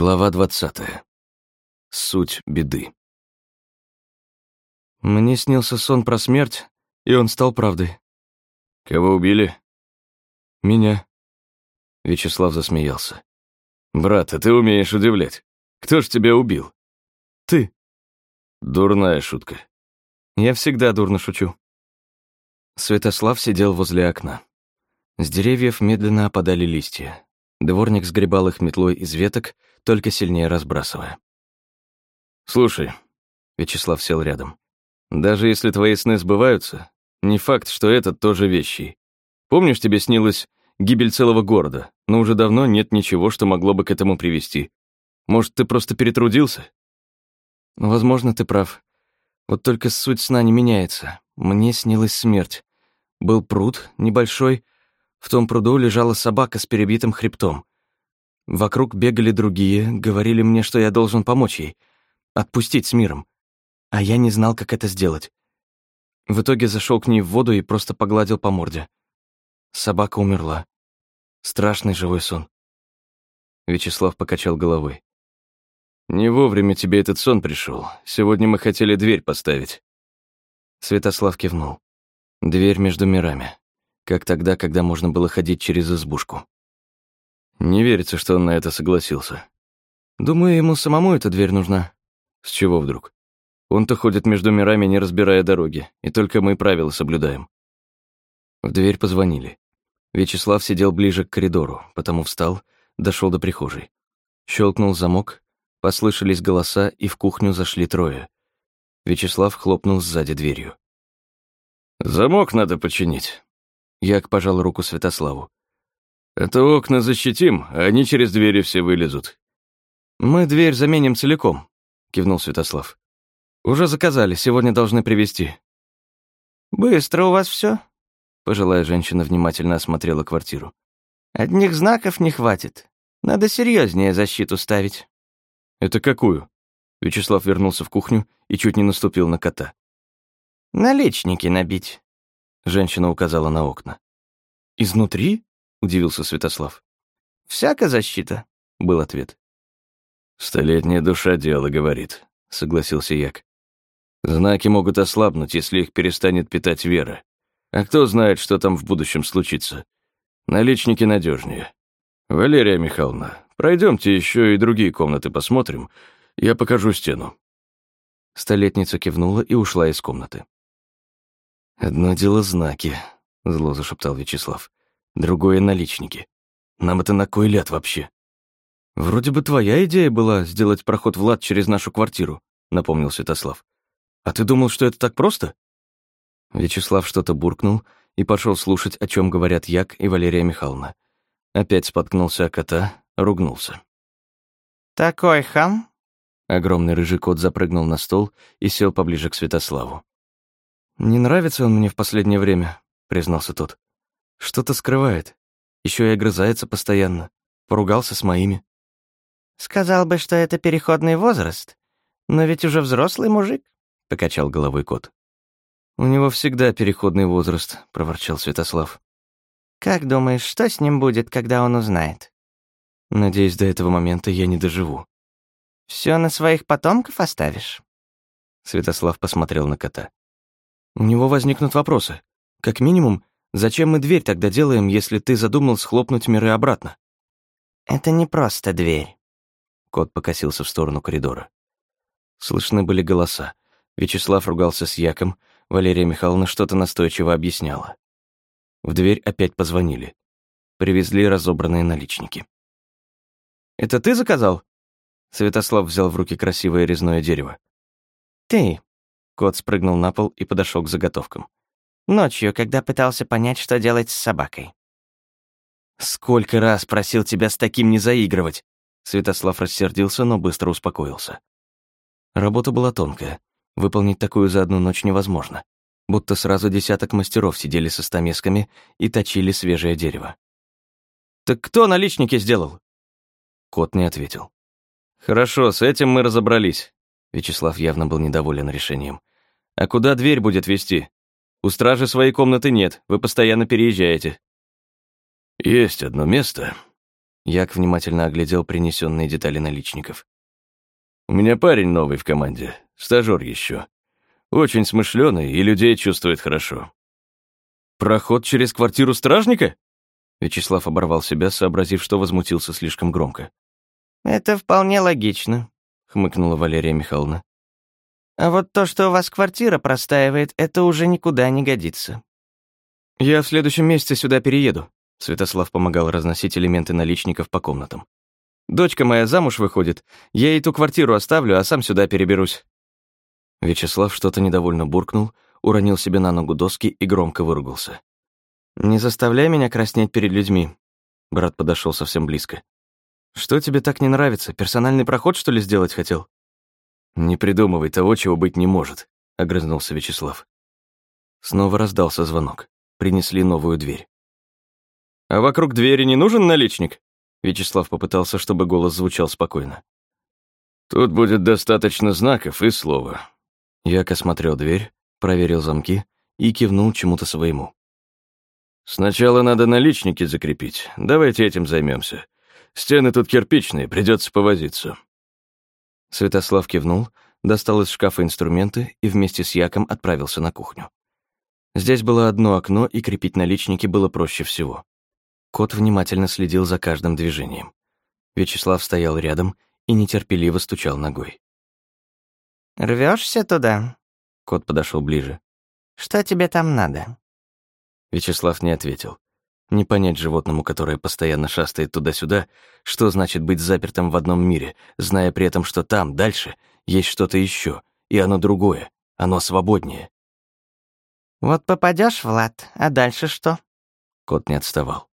Глава двадцатая. Суть беды. Мне снился сон про смерть, и он стал правдой. Кого убили? Меня. Вячеслав засмеялся. Брат, а ты умеешь удивлять. Кто ж тебя убил? Ты. Дурная шутка. Я всегда дурно шучу. Святослав сидел возле окна. С деревьев медленно опадали листья. Дворник сгребал их метлой из веток, только сильнее разбрасывая. «Слушай», — Вячеслав сел рядом, «даже если твои сны сбываются, не факт, что этот тоже вещий. Помнишь, тебе снилась гибель целого города, но уже давно нет ничего, что могло бы к этому привести. Может, ты просто перетрудился?» «Возможно, ты прав. Вот только суть сна не меняется. Мне снилась смерть. Был пруд, небольшой. В том пруду лежала собака с перебитым хребтом. Вокруг бегали другие, говорили мне, что я должен помочь ей, отпустить с миром. А я не знал, как это сделать. В итоге зашел к ней в воду и просто погладил по морде. Собака умерла. Страшный живой сон. Вячеслав покачал головой. «Не вовремя тебе этот сон пришел. Сегодня мы хотели дверь поставить». Святослав кивнул. Дверь между мирами. Как тогда, когда можно было ходить через избушку. Не верится, что он на это согласился. Думаю, ему самому эта дверь нужна. С чего вдруг? Он-то ходит между мирами, не разбирая дороги, и только мы правила соблюдаем. В дверь позвонили. Вячеслав сидел ближе к коридору, потому встал, дошел до прихожей. Щелкнул замок, послышались голоса, и в кухню зашли трое. Вячеслав хлопнул сзади дверью. «Замок надо починить». Як пожал руку Святославу. Это окна защитим, а они через двери все вылезут. Мы дверь заменим целиком, кивнул Святослав. Уже заказали, сегодня должны привезти. Быстро у вас все? Пожилая женщина внимательно осмотрела квартиру. Одних знаков не хватит. Надо серьезнее защиту ставить. Это какую? Вячеслав вернулся в кухню и чуть не наступил на кота. Наличники набить. Женщина указала на окна. Изнутри? — удивился Святослав. «Всяка защита», — был ответ. «Столетняя душа дело говорит», — согласился Як. «Знаки могут ослабнуть, если их перестанет питать вера. А кто знает, что там в будущем случится. Наличники надежнее. Валерия Михайловна, пройдемте еще и другие комнаты посмотрим. Я покажу стену». Столетница кивнула и ушла из комнаты. «Одно дело знаки», — зло зашептал Вячеслав другое — наличники. Нам это на кой ляд вообще? Вроде бы твоя идея была сделать проход в лад через нашу квартиру, напомнил Святослав. А ты думал, что это так просто? Вячеслав что-то буркнул и пошел слушать, о чем говорят Як и Валерия Михайловна. Опять споткнулся о кота, ругнулся. «Такой хам?» Огромный рыжий кот запрыгнул на стол и сел поближе к Святославу. «Не нравится он мне в последнее время», — признался тот. Что-то скрывает. Еще и огрызается постоянно. Поругался с моими. Сказал бы, что это переходный возраст. Но ведь уже взрослый мужик, — покачал головой кот. У него всегда переходный возраст, — проворчал Святослав. Как думаешь, что с ним будет, когда он узнает? Надеюсь, до этого момента я не доживу. Все на своих потомков оставишь? Святослав посмотрел на кота. У него возникнут вопросы. Как минимум, Зачем мы дверь тогда делаем, если ты задумал схлопнуть миры обратно? Это не просто дверь. Кот покосился в сторону коридора. Слышны были голоса. Вячеслав ругался с Яком, Валерия Михайловна что-то настойчиво объясняла. В дверь опять позвонили. Привезли разобранные наличники. «Это ты заказал?» Святослав взял в руки красивое резное дерево. «Ты». Кот спрыгнул на пол и подошел к заготовкам. Ночью, когда пытался понять, что делать с собакой. «Сколько раз просил тебя с таким не заигрывать!» Святослав рассердился, но быстро успокоился. Работа была тонкая. Выполнить такую за одну ночь невозможно. Будто сразу десяток мастеров сидели со стамесками и точили свежее дерево. «Так кто наличники сделал?» Кот не ответил. «Хорошо, с этим мы разобрались». Вячеслав явно был недоволен решением. «А куда дверь будет вести? У стражи своей комнаты нет, вы постоянно переезжаете». «Есть одно место», Як внимательно оглядел принесенные детали наличников. «У меня парень новый в команде, стажёр еще. Очень смышленый и людей чувствует хорошо». «Проход через квартиру стражника?» Вячеслав оборвал себя, сообразив, что возмутился слишком громко. «Это вполне логично», — хмыкнула Валерия Михайловна. «А вот то, что у вас квартира простаивает, это уже никуда не годится». «Я в следующем месяце сюда перееду», — Святослав помогал разносить элементы наличников по комнатам. «Дочка моя замуж выходит, я ей ту квартиру оставлю, а сам сюда переберусь». Вячеслав что-то недовольно буркнул, уронил себе на ногу доски и громко выругался. «Не заставляй меня краснеть перед людьми». Брат подошел совсем близко. «Что тебе так не нравится? Персональный проход, что ли, сделать хотел?» «Не придумывай того, чего быть не может», — огрызнулся Вячеслав. Снова раздался звонок. Принесли новую дверь. «А вокруг двери не нужен наличник?» Вячеслав попытался, чтобы голос звучал спокойно. «Тут будет достаточно знаков и слова». Як осмотрел дверь, проверил замки и кивнул чему-то своему. «Сначала надо наличники закрепить. Давайте этим займемся. Стены тут кирпичные, придется повозиться». Святослав кивнул, достал из шкафа инструменты и вместе с Яком отправился на кухню. Здесь было одно окно, и крепить наличники было проще всего. Кот внимательно следил за каждым движением. Вячеслав стоял рядом и нетерпеливо стучал ногой. Рвешься туда?» Кот подошел ближе. «Что тебе там надо?» Вячеслав не ответил. Не понять животному, которое постоянно шастает туда-сюда, что значит быть запертым в одном мире, зная при этом, что там, дальше, есть что-то еще, и оно другое, оно свободнее. «Вот попадешь, Влад, а дальше что?» Кот не отставал.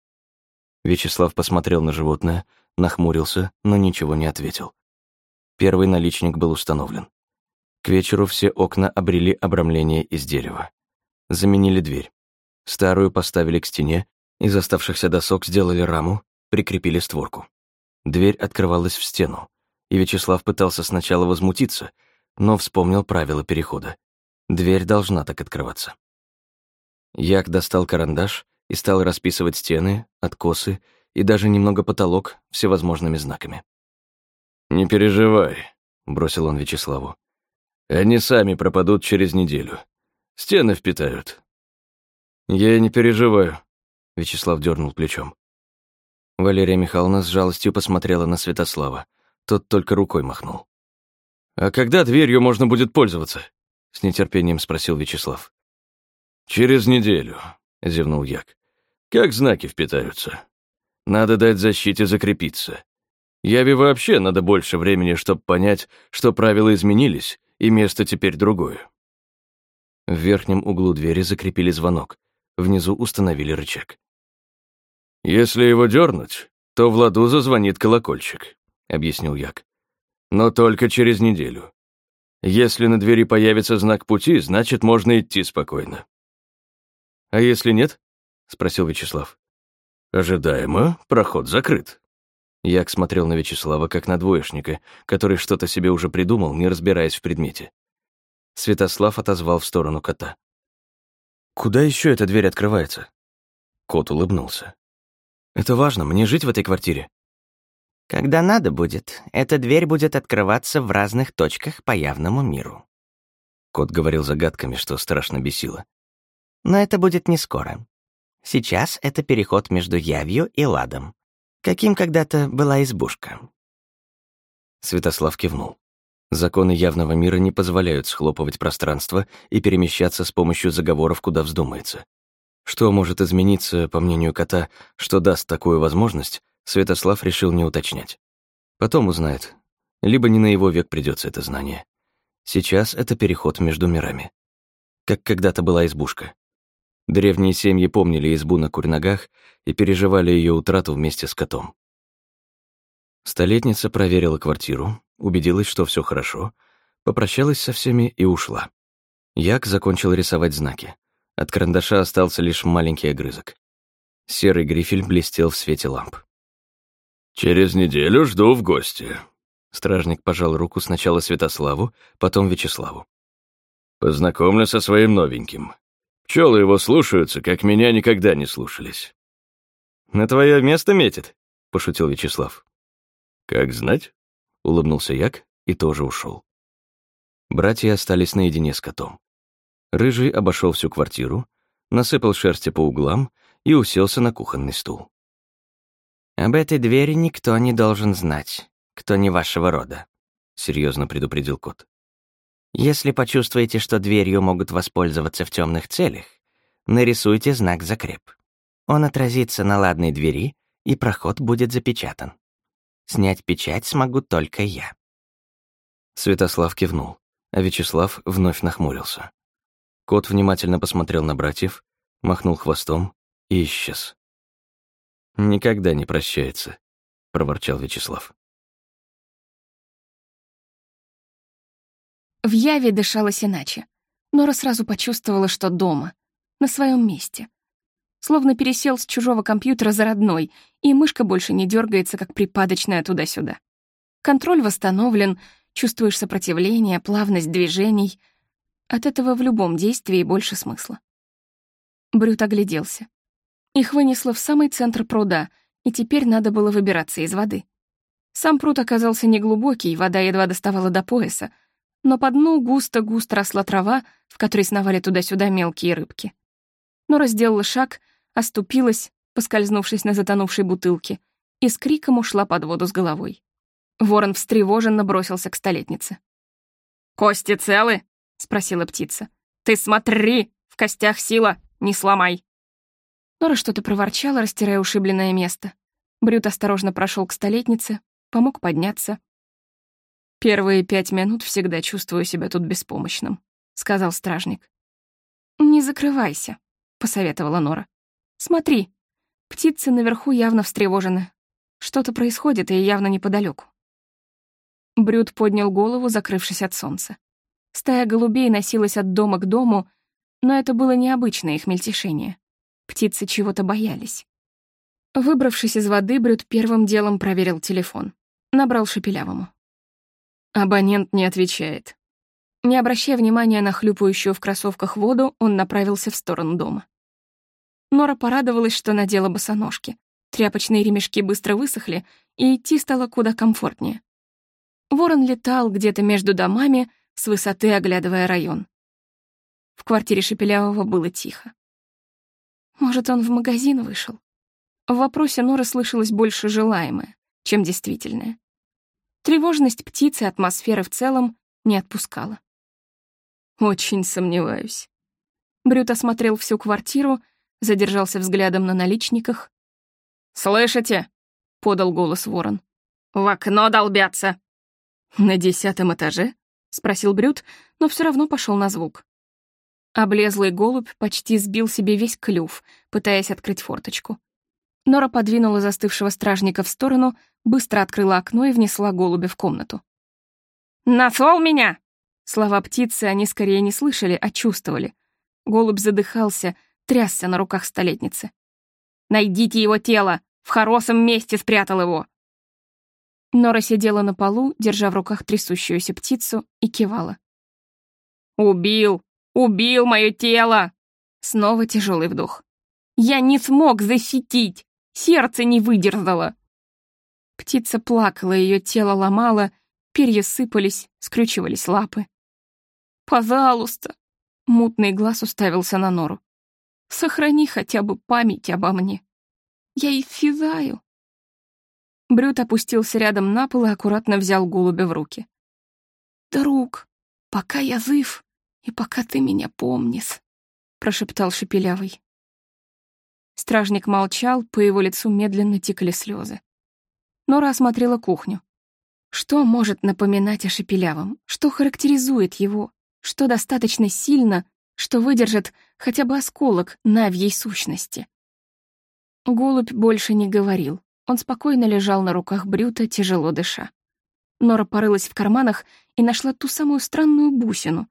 Вячеслав посмотрел на животное, нахмурился, но ничего не ответил. Первый наличник был установлен. К вечеру все окна обрели обрамление из дерева. Заменили дверь. Старую поставили к стене, из оставшихся досок сделали раму, прикрепили створку. Дверь открывалась в стену, и Вячеслав пытался сначала возмутиться, но вспомнил правила перехода. Дверь должна так открываться. Як достал карандаш и стал расписывать стены, откосы и даже немного потолок всевозможными знаками. «Не переживай», — бросил он Вячеславу. «Они сами пропадут через неделю. Стены впитают, «Я и не переживаю», — Вячеслав дернул плечом. Валерия Михайловна с жалостью посмотрела на Святослава. Тот только рукой махнул. «А когда дверью можно будет пользоваться?» — с нетерпением спросил Вячеслав. «Через неделю», — зевнул Як. «Как знаки впитаются? Надо дать защите закрепиться. Яве вообще надо больше времени, чтобы понять, что правила изменились, и место теперь другое». В верхнем углу двери закрепили звонок, Внизу установили рычаг. «Если его дернуть, то в ладу зазвонит колокольчик», — объяснил Як. «Но только через неделю. Если на двери появится знак пути, значит, можно идти спокойно». «А если нет?» — спросил Вячеслав. «Ожидаемо, проход закрыт». Як смотрел на Вячеслава как на двоечника, который что-то себе уже придумал, не разбираясь в предмете. Святослав отозвал в сторону кота. Куда еще эта дверь открывается? Кот улыбнулся. Это важно, мне жить в этой квартире. Когда надо будет, эта дверь будет открываться в разных точках по явному миру. Кот говорил загадками, что страшно бесило. Но это будет не скоро. Сейчас это переход между явью и ладом. Каким когда-то была избушка. Святослав кивнул. Законы явного мира не позволяют схлопывать пространство и перемещаться с помощью заговоров, куда вздумается. Что может измениться, по мнению кота, что даст такую возможность, Святослав решил не уточнять. Потом узнает. Либо не на его век придется это знание. Сейчас это переход между мирами. Как когда-то была избушка. Древние семьи помнили избу на курногах и переживали ее утрату вместе с котом. Столетница проверила квартиру, убедилась, что все хорошо, попрощалась со всеми и ушла. Як закончил рисовать знаки. От карандаша остался лишь маленький огрызок. Серый грифель блестел в свете ламп. «Через неделю жду в гости». Стражник пожал руку сначала Святославу, потом Вячеславу. «Познакомлю со своим новеньким. Пчелы его слушаются, как меня никогда не слушались». «На твое место метит?» — пошутил Вячеслав. «Как знать?» — улыбнулся Як и тоже ушел. Братья остались наедине с котом. Рыжий обошел всю квартиру, насыпал шерсти по углам и уселся на кухонный стул. «Об этой двери никто не должен знать, кто не вашего рода», — серьезно предупредил кот. «Если почувствуете, что дверью могут воспользоваться в темных целях, нарисуйте знак «Закреп». Он отразится на ладной двери, и проход будет запечатан. Снять печать смогу только я». Святослав кивнул, а Вячеслав вновь нахмурился. Кот внимательно посмотрел на братьев, махнул хвостом и исчез. «Никогда не прощается», — проворчал Вячеслав. В Яве дышалось иначе. Нора сразу почувствовала, что дома, на своем месте. Словно пересел с чужого компьютера за родной, и мышка больше не дергается, как припадочная туда-сюда. Контроль восстановлен, чувствуешь сопротивление, плавность движений. От этого в любом действии больше смысла. Брют огляделся. Их вынесло в самый центр пруда, и теперь надо было выбираться из воды. Сам пруд оказался неглубокий, вода едва доставала до пояса, но по дну густо-густо росла трава, в которой сновали туда-сюда мелкие рыбки. Нора сделала шаг, оступилась, поскользнувшись на затонувшей бутылке, и с криком ушла под воду с головой. Ворон встревоженно бросился к столетнице. «Кости целы?» — спросила птица. «Ты смотри! В костях сила! Не сломай!» Нора что-то проворчала, растирая ушибленное место. Брют осторожно прошел к столетнице, помог подняться, «Первые пять минут всегда чувствую себя тут беспомощным», — сказал стражник. «Не закрывайся», — посоветовала Нора. «Смотри, птицы наверху явно встревожены. Что-то происходит и явно неподалеку. Брюд поднял голову, закрывшись от солнца. Стая голубей носилась от дома к дому, но это было необычное их мельтешение. Птицы чего-то боялись. Выбравшись из воды, Брюд первым делом проверил телефон. Набрал Шепелявому. Абонент не отвечает. Не обращая внимания на хлюпающую в кроссовках воду, он направился в сторону дома. Нора порадовалась, что надела босоножки. Тряпочные ремешки быстро высохли, и идти стало куда комфортнее. Ворон летал где-то между домами, с высоты оглядывая район. В квартире Шепелявого было тихо. Может, он в магазин вышел? В вопросе Нора слышалось больше желаемое, чем действительное. Тревожность птицы атмосферы в целом не отпускала. Очень сомневаюсь. Брют осмотрел всю квартиру, задержался взглядом на наличниках. «Слышите?» — подал голос ворон. «В окно долбятся!» «На десятом этаже?» — спросил Брют, но все равно пошел на звук. Облезлый голубь почти сбил себе весь клюв, пытаясь открыть форточку. Нора подвинула застывшего стражника в сторону, быстро открыла окно и внесла голубя в комнату. «Нашел меня!» Слова птицы они скорее не слышали, а чувствовали. Голубь задыхался, трясся на руках столетницы. «Найдите его тело! В хорошем месте спрятал его!» Нора сидела на полу, держа в руках трясущуюся птицу, и кивала. «Убил! Убил мое тело!» Снова тяжелый вдох. «Я не смог защитить! Сердце не выдержало!» Птица плакала, ее тело ломало, перья сыпались, скрючивались лапы. «Пожалуйста!» — мутный глаз уставился на нору. «Сохрани хотя бы память обо мне. Я исчезаю». Брют опустился рядом на пол и аккуратно взял голубя в руки. «Друг, пока я жив и пока ты меня помнишь», — прошептал Шепелявый. Стражник молчал, по его лицу медленно текли слезы. Нора осмотрела кухню. Что может напоминать о Шепелявом? Что характеризует его? Что достаточно сильно, что выдержит хотя бы осколок навьей сущности? Голубь больше не говорил. Он спокойно лежал на руках Брюта, тяжело дыша. Нора порылась в карманах и нашла ту самую странную бусину.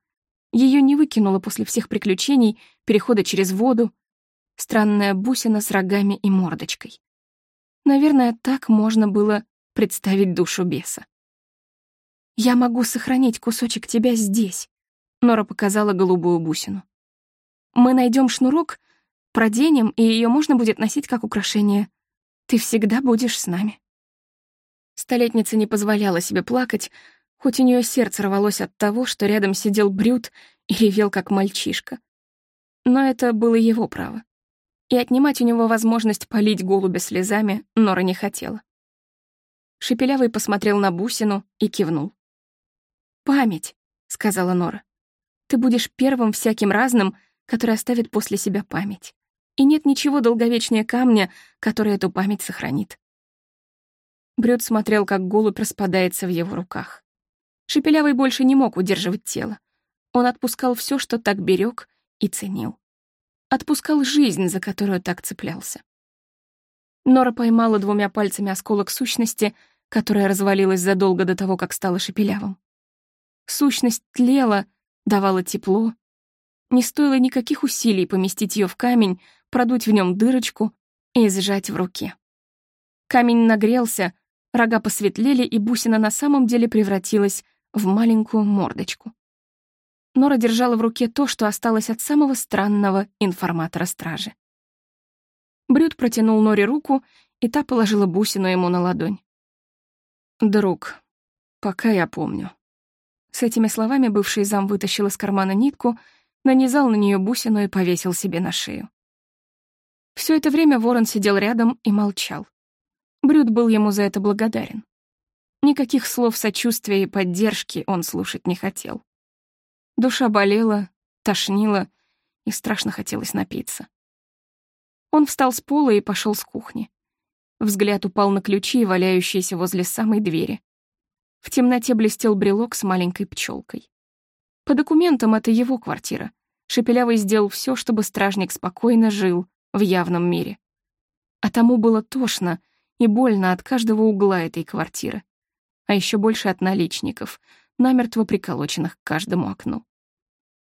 Ее не выкинула после всех приключений, перехода через воду, Странная бусина с рогами и мордочкой. Наверное, так можно было представить душу беса. «Я могу сохранить кусочек тебя здесь», — Нора показала голубую бусину. «Мы найдем шнурок, проденем, и ее можно будет носить как украшение. Ты всегда будешь с нами». Столетница не позволяла себе плакать, хоть у нее сердце рвалось от того, что рядом сидел Брюд и ревел как мальчишка. Но это было его право. И отнимать у него возможность полить голубя слезами Нора не хотела. Шепелявый посмотрел на бусину и кивнул. «Память», — сказала Нора. «Ты будешь первым всяким разным, который оставит после себя память. И нет ничего долговечнее камня, который эту память сохранит». Брюд смотрел, как голубь распадается в его руках. Шепелявый больше не мог удерживать тело. Он отпускал все, что так берег и ценил. Отпускал жизнь, за которую так цеплялся. Нора поймала двумя пальцами осколок сущности, которая развалилась задолго до того, как стала шепелявым. Сущность тлела, давала тепло. Не стоило никаких усилий поместить ее в камень, продуть в нем дырочку и сжать в руке. Камень нагрелся, рога посветлели, и бусина на самом деле превратилась в маленькую мордочку. Нора держала в руке то, что осталось от самого странного информатора стражи. Брюд протянул Норе руку, и та положила бусину ему на ладонь. «Друг, пока я помню». С этими словами бывший зам вытащил из кармана нитку, нанизал на нее бусину и повесил себе на шею. Все это время ворон сидел рядом и молчал. Брюд был ему за это благодарен. Никаких слов сочувствия и поддержки он слушать не хотел. Душа болела, тошнила, и страшно хотелось напиться. Он встал с пола и пошел с кухни. Взгляд упал на ключи, валяющиеся возле самой двери. В темноте блестел брелок с маленькой пчелкой. По документам это его квартира. Шепелявый сделал все, чтобы стражник спокойно жил в явном мире. А тому было тошно и больно от каждого угла этой квартиры а еще больше от наличников, намертво приколоченных к каждому окну.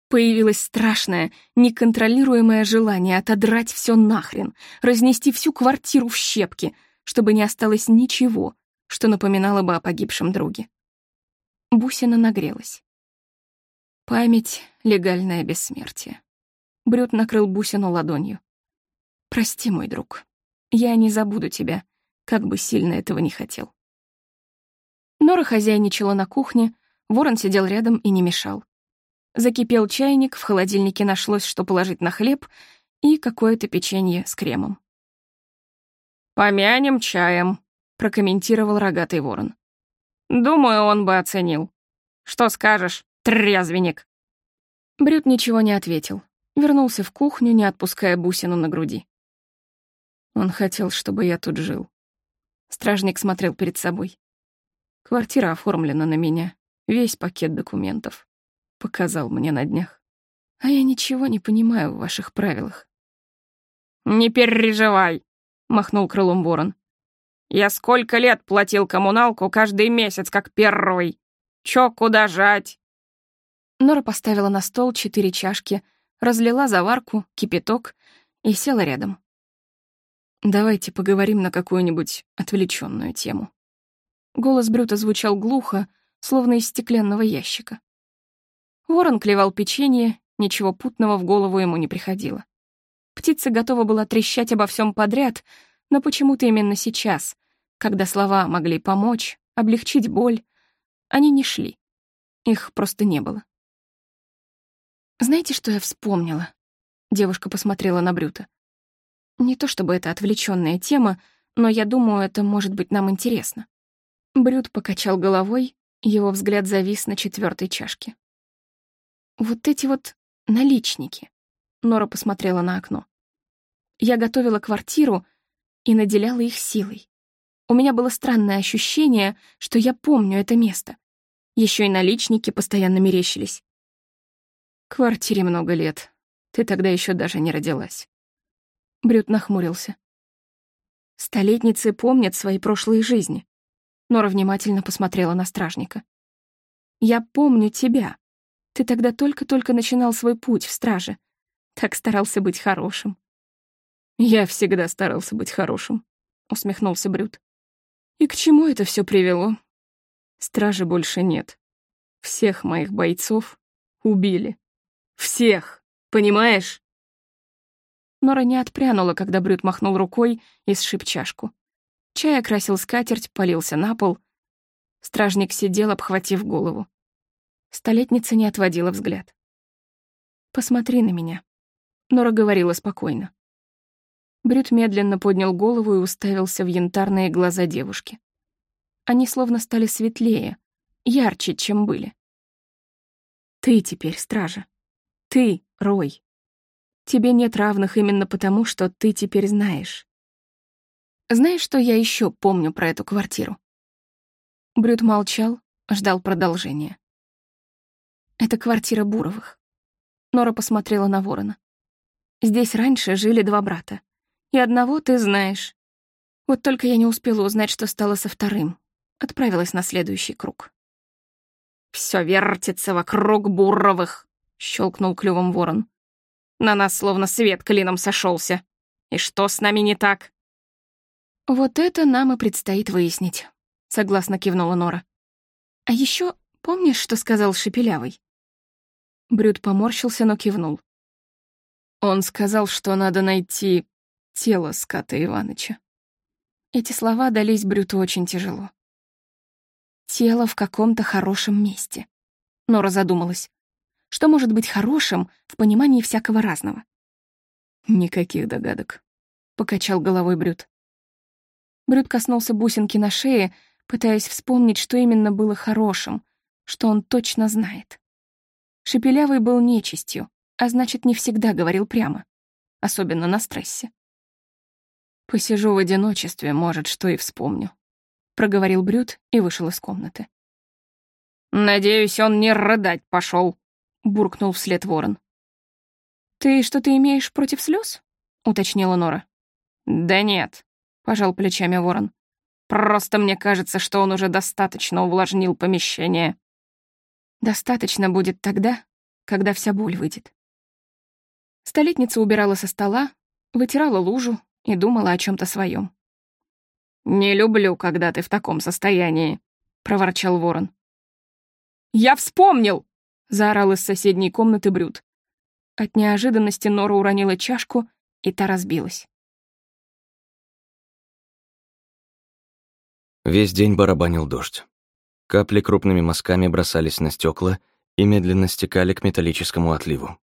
Появилось страшное, неконтролируемое желание отодрать все нахрен, разнести всю квартиру в щепки, чтобы не осталось ничего, что напоминало бы о погибшем друге. Бусина нагрелась. Память — легальное бессмертие. Брюд накрыл бусину ладонью. «Прости, мой друг. Я не забуду тебя, как бы сильно этого не хотел». Нора хозяйничала на кухне, ворон сидел рядом и не мешал. Закипел чайник, в холодильнике нашлось, что положить на хлеб, и какое-то печенье с кремом. «Помянем чаем», — прокомментировал рогатый ворон. «Думаю, он бы оценил. Что скажешь, трезвенник?» Брюд ничего не ответил. Вернулся в кухню, не отпуская бусину на груди. Он хотел, чтобы я тут жил. Стражник смотрел перед собой. Квартира оформлена на меня. Весь пакет документов. Показал мне на днях. А я ничего не понимаю в ваших правилах. «Не переживай», — махнул крылом ворон. «Я сколько лет платил коммуналку каждый месяц, как первый. Чё, куда жать?» Нора поставила на стол четыре чашки, разлила заварку, кипяток и села рядом. «Давайте поговорим на какую-нибудь отвлеченную тему». Голос Брюта звучал глухо, словно из стеклянного ящика. Ворон клевал печенье, ничего путного в голову ему не приходило. Птица готова была трещать обо всем подряд, но почему-то именно сейчас, когда слова могли помочь, облегчить боль, они не шли. Их просто не было. «Знаете, что я вспомнила?» Девушка посмотрела на Брюта. «Не то чтобы это отвлеченная тема, но я думаю, это может быть нам интересно. Брюд покачал головой, его взгляд завис на четвертой чашке. «Вот эти вот наличники», — Нора посмотрела на окно. «Я готовила квартиру и наделяла их силой. У меня было странное ощущение, что я помню это место. Еще и наличники постоянно мерещились. «Квартире много лет. Ты тогда еще даже не родилась». Брюд нахмурился. «Столетницы помнят свои прошлые жизни. Нора внимательно посмотрела на стражника. «Я помню тебя. Ты тогда только-только начинал свой путь в страже. Так старался быть хорошим». «Я всегда старался быть хорошим», — усмехнулся Брюд. «И к чему это все привело? Стражи больше нет. Всех моих бойцов убили. Всех, понимаешь?» Нора не отпрянула, когда Брюд махнул рукой и сшиб чашку. Чай окрасил скатерть, полился на пол. Стражник сидел, обхватив голову. Столетница не отводила взгляд. «Посмотри на меня», — Нора говорила спокойно. Брюд медленно поднял голову и уставился в янтарные глаза девушки. Они словно стали светлее, ярче, чем были. «Ты теперь стража. Ты — Рой. Тебе нет равных именно потому, что ты теперь знаешь. Знаешь, что я еще помню про эту квартиру?» Брюд молчал, ждал продолжения. «Это квартира Буровых». Нора посмотрела на ворона. «Здесь раньше жили два брата. И одного ты знаешь. Вот только я не успела узнать, что стало со вторым. Отправилась на следующий круг. Все вертится вокруг Буровых», — щелкнул клювом ворон. «На нас словно свет клином сошелся. И что с нами не так?» «Вот это нам и предстоит выяснить», — согласно кивнула Нора. «А еще помнишь, что сказал Шепелявый?» Брюд поморщился, но кивнул. Он сказал, что надо найти тело Ската Иваныча. Эти слова дались Брюту очень тяжело. Тело в каком-то хорошем месте. Нора задумалась. Что может быть хорошим в понимании всякого разного? «Никаких догадок», — покачал головой Брют. Брюд коснулся бусинки на шее, пытаясь вспомнить, что именно было хорошим, что он точно знает. Шепелявый был нечистью, а значит, не всегда говорил прямо, особенно на стрессе. «Посижу в одиночестве, может, что и вспомню», — проговорил Брюд и вышел из комнаты. «Надеюсь, он не рыдать пошел, буркнул вслед ворон. «Ты что-то имеешь против слез? уточнила Нора. «Да нет, пожал плечами ворон. Просто мне кажется, что он уже достаточно увлажнил помещение. Достаточно будет тогда, когда вся боль выйдет. Столетница убирала со стола, вытирала лужу и думала о чем то своем. «Не люблю, когда ты в таком состоянии», — проворчал ворон. «Я вспомнил!» — заорал из соседней комнаты Брюд. От неожиданности Нора уронила чашку, и та разбилась. Весь день барабанил дождь. Капли крупными мазками бросались на стекла и медленно стекали к металлическому отливу.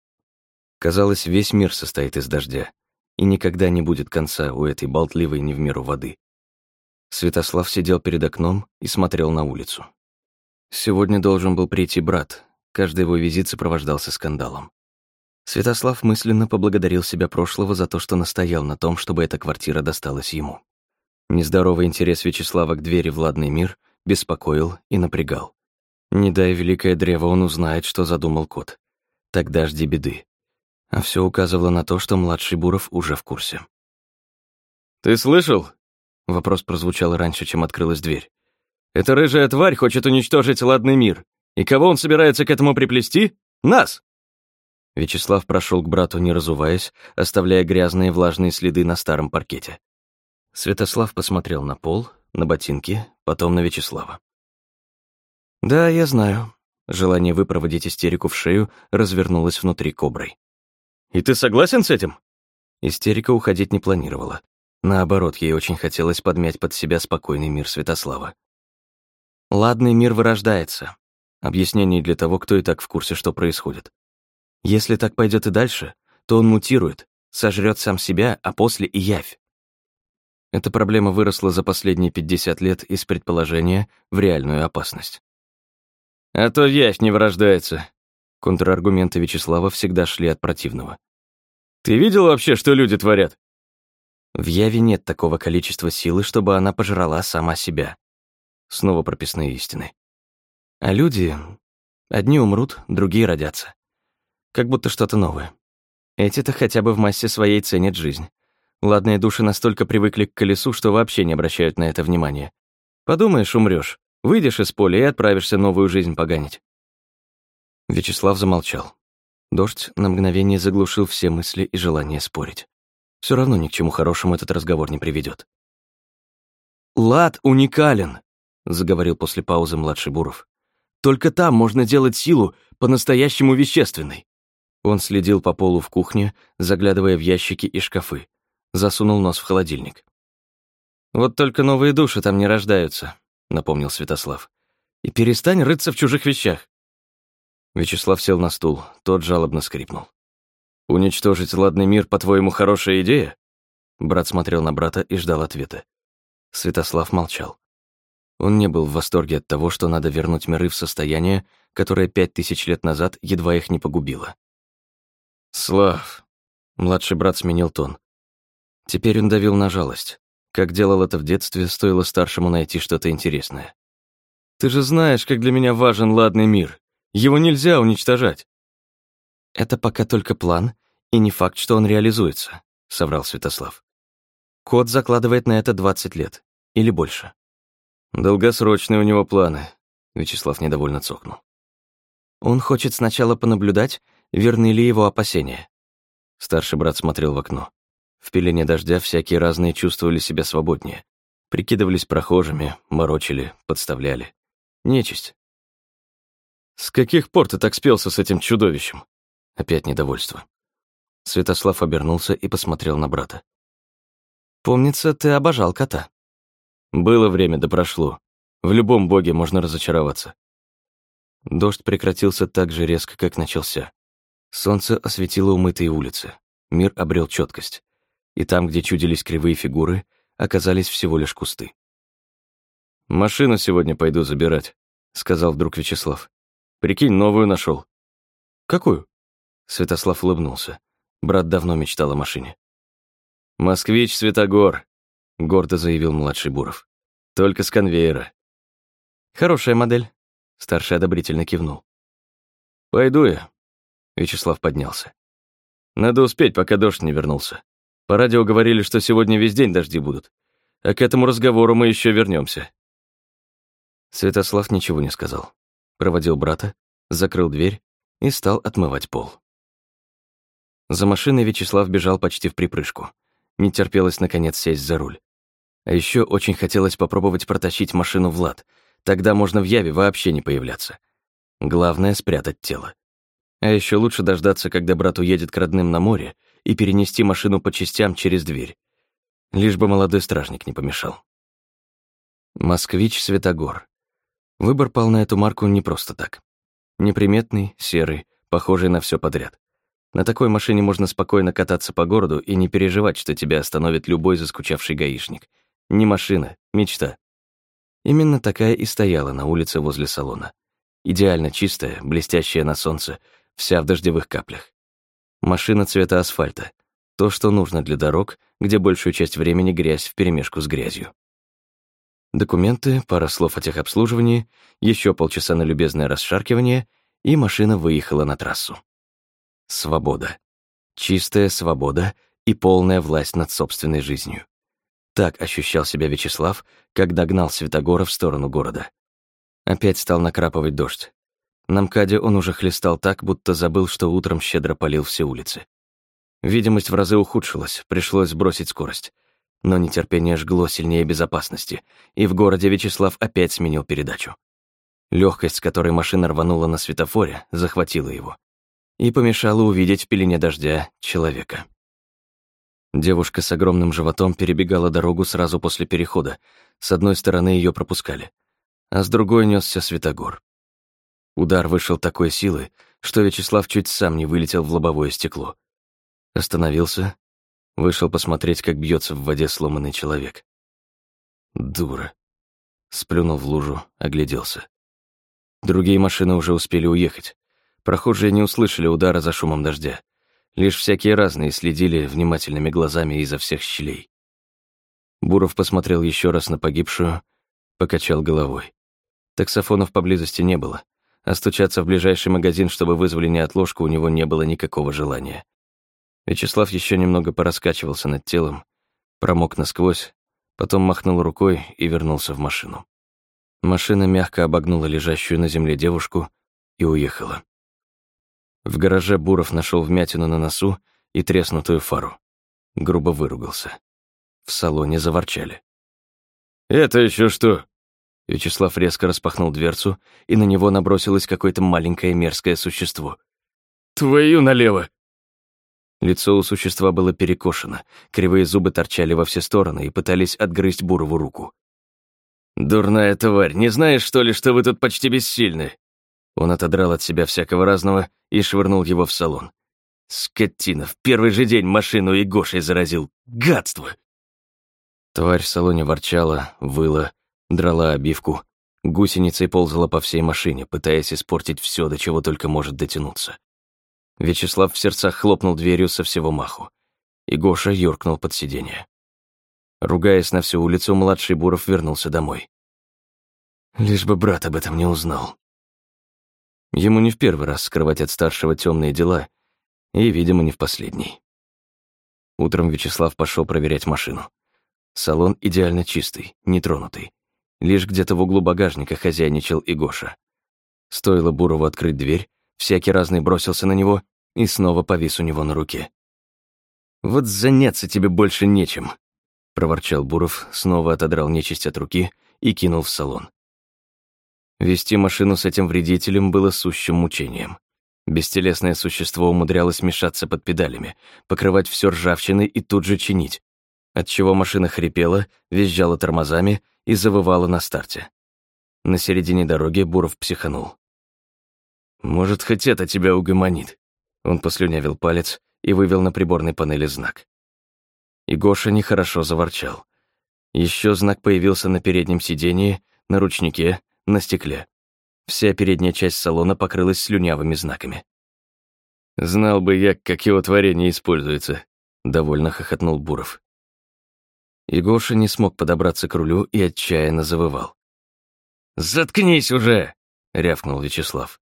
Казалось, весь мир состоит из дождя, и никогда не будет конца у этой болтливой не в меру воды. Святослав сидел перед окном и смотрел на улицу. Сегодня должен был прийти брат, каждый его визит сопровождался скандалом. Святослав мысленно поблагодарил себя прошлого за то, что настоял на том, чтобы эта квартира досталась ему. Нездоровый интерес Вячеслава к двери в ладный мир беспокоил и напрягал. Не дай великое древо, он узнает, что задумал кот. Тогда жди беды. А все указывало на то, что младший Буров уже в курсе. «Ты слышал?» Вопрос прозвучал раньше, чем открылась дверь. «Эта рыжая тварь хочет уничтожить ладный мир. И кого он собирается к этому приплести? Нас!» Вячеслав прошел к брату, не разуваясь, оставляя грязные влажные следы на старом паркете. Святослав посмотрел на пол, на ботинки, потом на Вячеслава. «Да, я знаю». Желание выпроводить истерику в шею развернулось внутри коброй. «И ты согласен с этим?» Истерика уходить не планировала. Наоборот, ей очень хотелось подмять под себя спокойный мир Святослава. «Ладный мир вырождается». Объяснение для того, кто и так в курсе, что происходит. Если так пойдет и дальше, то он мутирует, сожрет сам себя, а после и явь. Эта проблема выросла за последние 50 лет из предположения в реальную опасность. «А то явь не вырождается». Контраргументы Вячеслава всегда шли от противного. «Ты видел вообще, что люди творят?» В Яве нет такого количества силы, чтобы она пожрала сама себя. Снова прописные истины. А люди... Одни умрут, другие родятся. Как будто что-то новое. Эти-то хотя бы в массе своей ценят жизнь. Ладные души настолько привыкли к колесу, что вообще не обращают на это внимания. Подумаешь, умрёшь, выйдешь из поля и отправишься новую жизнь поганить. Вячеслав замолчал. Дождь на мгновение заглушил все мысли и желание спорить. Все равно ни к чему хорошему этот разговор не приведет. «Лад уникален», — заговорил после паузы младший Буров. «Только там можно делать силу по-настоящему вещественной». Он следил по полу в кухне, заглядывая в ящики и шкафы засунул нос в холодильник. Вот только новые души там не рождаются, напомнил Святослав. И перестань рыться в чужих вещах. Вячеслав сел на стул, тот жалобно скрипнул. «Уничтожить ладный мир, по-твоему, хорошая идея?» Брат смотрел на брата и ждал ответа. Святослав молчал. Он не был в восторге от того, что надо вернуть миры в состояние, которое пять тысяч лет назад едва их не погубило. «Слав!» Младший брат сменил тон. Теперь он давил на жалость. Как делал это в детстве, стоило старшему найти что-то интересное. «Ты же знаешь, как для меня важен ладный мир. Его нельзя уничтожать». «Это пока только план, и не факт, что он реализуется», — соврал Святослав. «Код закладывает на это 20 лет. Или больше». «Долгосрочные у него планы», — Вячеслав недовольно цокнул. «Он хочет сначала понаблюдать, верны ли его опасения». Старший брат смотрел в окно. В пелене дождя всякие разные чувствовали себя свободнее. Прикидывались прохожими, морочили, подставляли. Нечисть. «С каких пор ты так спелся с этим чудовищем?» Опять недовольство. Святослав обернулся и посмотрел на брата. «Помнится, ты обожал кота». Было время, да прошло. В любом боге можно разочароваться. Дождь прекратился так же резко, как начался. Солнце осветило умытые улицы. Мир обрел четкость. И там, где чудились кривые фигуры, оказались всего лишь кусты. «Машину сегодня пойду забирать», — сказал вдруг Вячеслав. «Прикинь, новую нашел. «Какую?» Святослав улыбнулся. Брат давно мечтал о машине. «Москвич Светогор», — гордо заявил младший Буров. «Только с конвейера». «Хорошая модель», — старший одобрительно кивнул. «Пойду я», — Вячеслав поднялся. «Надо успеть, пока дождь не вернулся. По радио говорили, что сегодня весь день дожди будут. А к этому разговору мы еще вернемся. Святослав ничего не сказал. Проводил брата, закрыл дверь и стал отмывать пол. За машиной Вячеслав бежал почти в припрыжку. Не терпелось, наконец, сесть за руль. А еще очень хотелось попробовать протащить машину в лад. Тогда можно в яве вообще не появляться. Главное — спрятать тело. А еще лучше дождаться, когда брат уедет к родным на море, и перенести машину по частям через дверь. Лишь бы молодой стражник не помешал. Москвич Светогор. Выбор пал на эту марку не просто так. Неприметный, серый, похожий на все подряд. На такой машине можно спокойно кататься по городу и не переживать, что тебя остановит любой заскучавший гаишник. Не машина, мечта. Именно такая и стояла на улице возле салона. Идеально чистая, блестящая на солнце, вся в дождевых каплях. Машина цвета асфальта. То, что нужно для дорог, где большую часть времени грязь вперемешку с грязью. Документы, пара слов о техобслуживании, еще полчаса на любезное расшаркивание, и машина выехала на трассу. Свобода. Чистая свобода и полная власть над собственной жизнью. Так ощущал себя Вячеслав, когда гнал Святогора в сторону города. Опять стал накрапывать дождь. На МКАДе он уже хлестал так, будто забыл, что утром щедро полил все улицы. Видимость в разы ухудшилась, пришлось сбросить скорость. Но нетерпение жгло сильнее безопасности, и в городе Вячеслав опять сменил передачу. Легкость, с которой машина рванула на светофоре, захватила его и помешала увидеть в пелене дождя человека. Девушка с огромным животом перебегала дорогу сразу после перехода. С одной стороны ее пропускали, а с другой несся Светогор. Удар вышел такой силы, что Вячеслав чуть сам не вылетел в лобовое стекло. Остановился, Вышел посмотреть, как бьется в воде сломанный человек. Дура. Сплюнул в лужу, огляделся. Другие машины уже успели уехать. Прохожие не услышали удара за шумом дождя. Лишь всякие разные следили внимательными глазами изо всех щелей. Буров посмотрел еще раз на погибшую, покачал головой. Таксофонов поблизости не было, а стучаться в ближайший магазин, чтобы вызвали неотложку, у него не было никакого желания. Вячеслав еще немного пораскачивался над телом, промок насквозь, потом махнул рукой и вернулся в машину. Машина мягко обогнула лежащую на земле девушку и уехала. В гараже Буров нашел вмятину на носу и треснутую фару. Грубо выругался. В салоне заворчали. «Это еще что?» Вячеслав резко распахнул дверцу, и на него набросилось какое-то маленькое мерзкое существо. «Твою налево!» Лицо у существа было перекошено, кривые зубы торчали во все стороны и пытались отгрызть Бурову руку. «Дурная тварь, не знаешь, что ли, что вы тут почти бессильны?» Он отодрал от себя всякого разного и швырнул его в салон. «Скотина, в первый же день машину и Гошей заразил. Гадство!» Тварь в салоне ворчала, выла, драла обивку, гусеницей ползала по всей машине, пытаясь испортить все, до чего только может дотянуться. Вячеслав в сердцах хлопнул дверью со всего маху, и Гоша юркнул под сиденье. Ругаясь на всю улицу, младший Буров вернулся домой. Лишь бы брат об этом не узнал. Ему не в первый раз скрывать от старшего темные дела, и, видимо, не в последний. Утром Вячеслав пошел проверять машину. Салон идеально чистый, нетронутый. Лишь где-то в углу багажника хозяйничал и Гоша. Стоило Бурову открыть дверь, всякий разный бросился на него и снова повис у него на руке. «Вот заняться тебе больше нечем», — проворчал Буров, снова отодрал нечисть от руки и кинул в салон. Вести машину с этим вредителем было сущим мучением. Бестелесное существо умудрялось мешаться под педалями, покрывать все ржавчиной и тут же чинить, отчего машина хрипела, визжала тормозами и завывала на старте. На середине дороги Буров психанул. «Может, хоть это тебя угомонит?» Он послюнявил палец и вывел на приборной панели знак. И Гоша нехорошо заворчал. Еще знак появился на переднем сидении, на ручнике, на стекле. Вся передняя часть салона покрылась слюнявыми знаками. «Знал бы я, как его творение используется», — довольно хохотнул Буров. И Гоша не смог подобраться к рулю и отчаянно завывал. «Заткнись уже!» — рявкнул Вячеслав.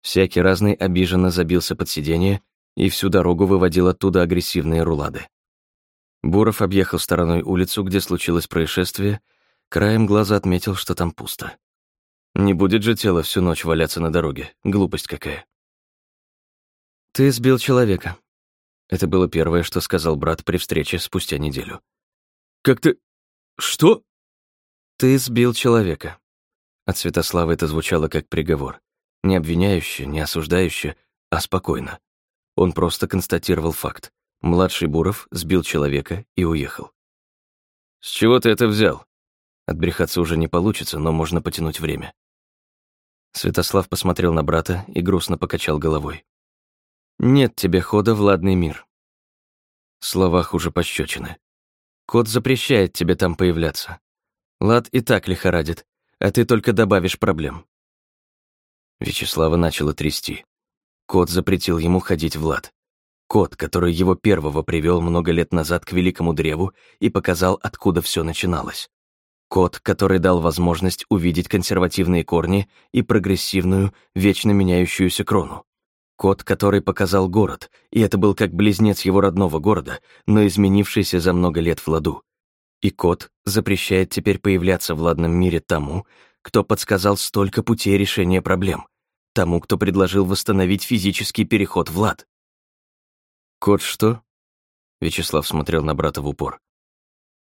Всякий разный обиженно забился под сиденье и всю дорогу выводил оттуда агрессивные рулады. Буров объехал стороной улицу, где случилось происшествие, краем глаза отметил, что там пусто. Не будет же тело всю ночь валяться на дороге, глупость какая. «Ты сбил человека», — это было первое, что сказал брат при встрече спустя неделю. «Как ты... что?» «Ты сбил человека». От Святослава это звучало как приговор. Не обвиняюще, не осуждающе, а спокойно. Он просто констатировал факт. Младший Буров сбил человека и уехал. «С чего ты это взял?» Отбрехаться уже не получится, но можно потянуть время. Святослав посмотрел на брата и грустно покачал головой. «Нет тебе хода в ладный мир». Слова хуже пощечины. Код запрещает тебе там появляться. Лад и так лихорадит, а ты только добавишь проблем. Вячеслава начало трясти. Кот запретил ему ходить в лад. Кот, который его первого привел много лет назад к великому древу и показал, откуда все начиналось. Кот, который дал возможность увидеть консервативные корни и прогрессивную, вечно меняющуюся крону. Кот, который показал город, и это был как близнец его родного города, но изменившийся за много лет в ладу. И кот запрещает теперь появляться в ладном мире тому, кто подсказал столько путей решения проблем, тому, кто предложил восстановить физический переход в лад. «Кот что?» — Вячеслав смотрел на брата в упор.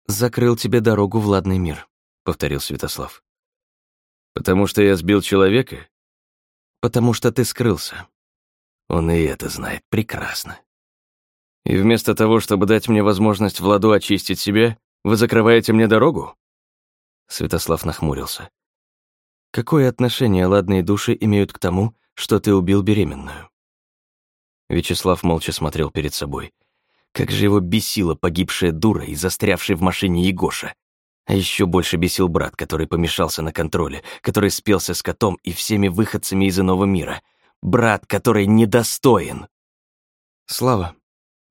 «Закрыл тебе дорогу в ладный мир», — повторил Святослав. «Потому что я сбил человека?» «Потому что ты скрылся». Он и это знает прекрасно. «И вместо того, чтобы дать мне возможность Владу очистить себя, вы закрываете мне дорогу?» Святослав нахмурился. Какое отношение ладные души имеют к тому, что ты убил беременную? Вячеслав молча смотрел перед собой. Как же его бесила погибшая дура и застрявший в машине Егоша. А еще больше бесил брат, который помешался на контроле, который спелся с котом и всеми выходцами из иного мира. Брат, который недостоин. Слава.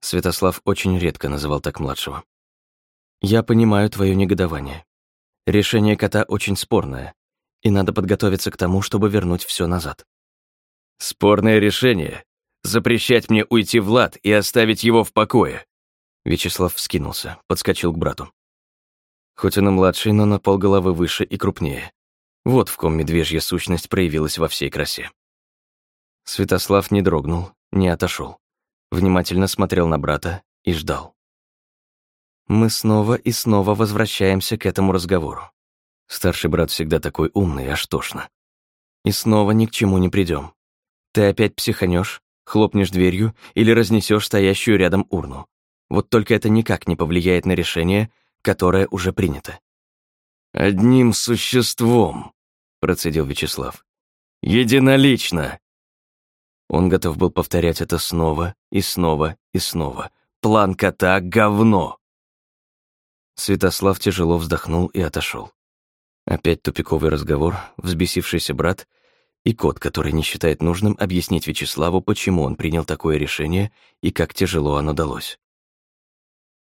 Святослав очень редко называл так младшего. Я понимаю твое негодование. Решение кота очень спорное, и надо подготовиться к тому, чтобы вернуть все назад. Спорное решение — запрещать мне уйти в лад и оставить его в покое. Вячеслав вскинулся, подскочил к брату. Хоть он и младший, но на полголовы выше и крупнее. Вот в ком медвежья сущность проявилась во всей красе. Святослав не дрогнул, не отошел, Внимательно смотрел на брата и ждал. Мы снова и снова возвращаемся к этому разговору. Старший брат всегда такой умный, аж тошно. И снова ни к чему не придем. Ты опять психанешь, хлопнешь дверью или разнесешь стоящую рядом урну. Вот только это никак не повлияет на решение, которое уже принято. «Одним существом», — процедил Вячеслав. «Единолично». Он готов был повторять это снова и снова и снова. План кота — говно. Святослав тяжело вздохнул и отошел. Опять тупиковый разговор, взбесившийся брат и кот, который не считает нужным объяснить Вячеславу, почему он принял такое решение и как тяжело оно далось.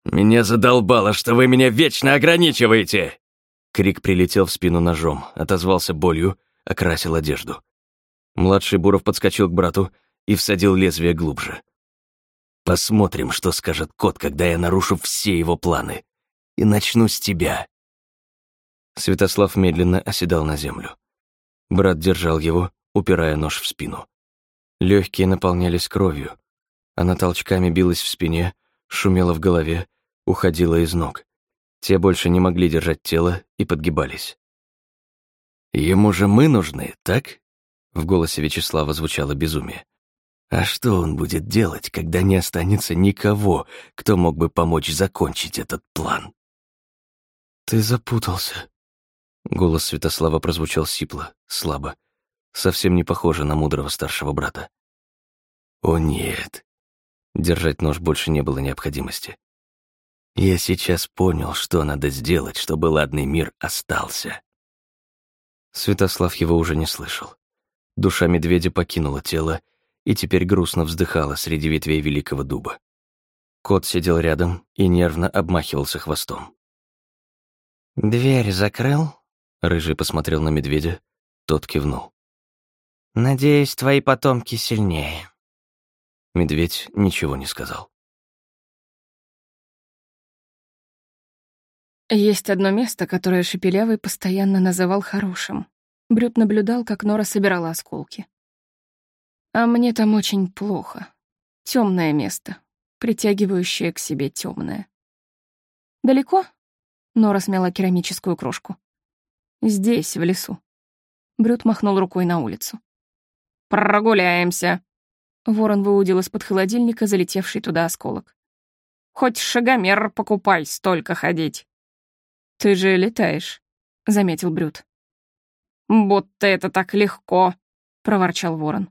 «Меня задолбало, что вы меня вечно ограничиваете!» Крик прилетел в спину ножом, отозвался болью, окрасил одежду. Младший Буров подскочил к брату и всадил лезвие глубже. «Посмотрим, что скажет кот, когда я нарушу все его планы. И начну с тебя». Святослав медленно оседал на землю. Брат держал его, упирая нож в спину. Легкие наполнялись кровью. Она толчками билась в спине, шумела в голове, уходила из ног. Те больше не могли держать тело и подгибались. «Ему же мы нужны, так?» В голосе Вячеслава звучало безумие. «А что он будет делать, когда не останется никого, кто мог бы помочь закончить этот план?» «Ты запутался». Голос Святослава прозвучал сипло, слабо, совсем не похоже на мудрого старшего брата. «О нет!» Держать нож больше не было необходимости. «Я сейчас понял, что надо сделать, чтобы ладный мир остался». Святослав его уже не слышал. Душа медведя покинула тело и теперь грустно вздыхала среди ветвей великого дуба. Кот сидел рядом и нервно обмахивался хвостом. «Дверь закрыл?» Рыжий посмотрел на медведя, тот кивнул. «Надеюсь, твои потомки сильнее». Медведь ничего не сказал. Есть одно место, которое Шепелявый постоянно называл хорошим. Брюд наблюдал, как Нора собирала осколки. А мне там очень плохо. Темное место, притягивающее к себе темное. Далеко? Нора смяла керамическую крошку. Здесь, в лесу. Брюд махнул рукой на улицу. «Прогуляемся!» Ворон выудил из-под холодильника залетевший туда осколок. «Хоть шагомер покупай, столько ходить!» «Ты же летаешь», — заметил Брюд. «Будто это так легко», — проворчал ворон.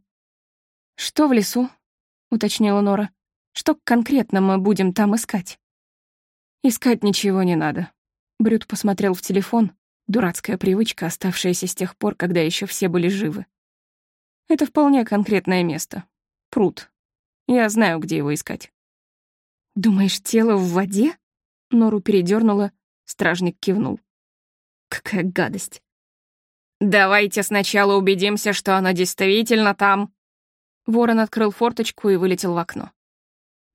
«Что в лесу?» — уточнила Нора. «Что конкретно мы будем там искать?» «Искать ничего не надо». Брюд посмотрел в телефон, Дурацкая привычка, оставшаяся с тех пор, когда еще все были живы. Это вполне конкретное место. Пруд. Я знаю, где его искать. «Думаешь, тело в воде?» Нору передернула, стражник кивнул. «Какая гадость!» «Давайте сначала убедимся, что оно действительно там!» Ворон открыл форточку и вылетел в окно.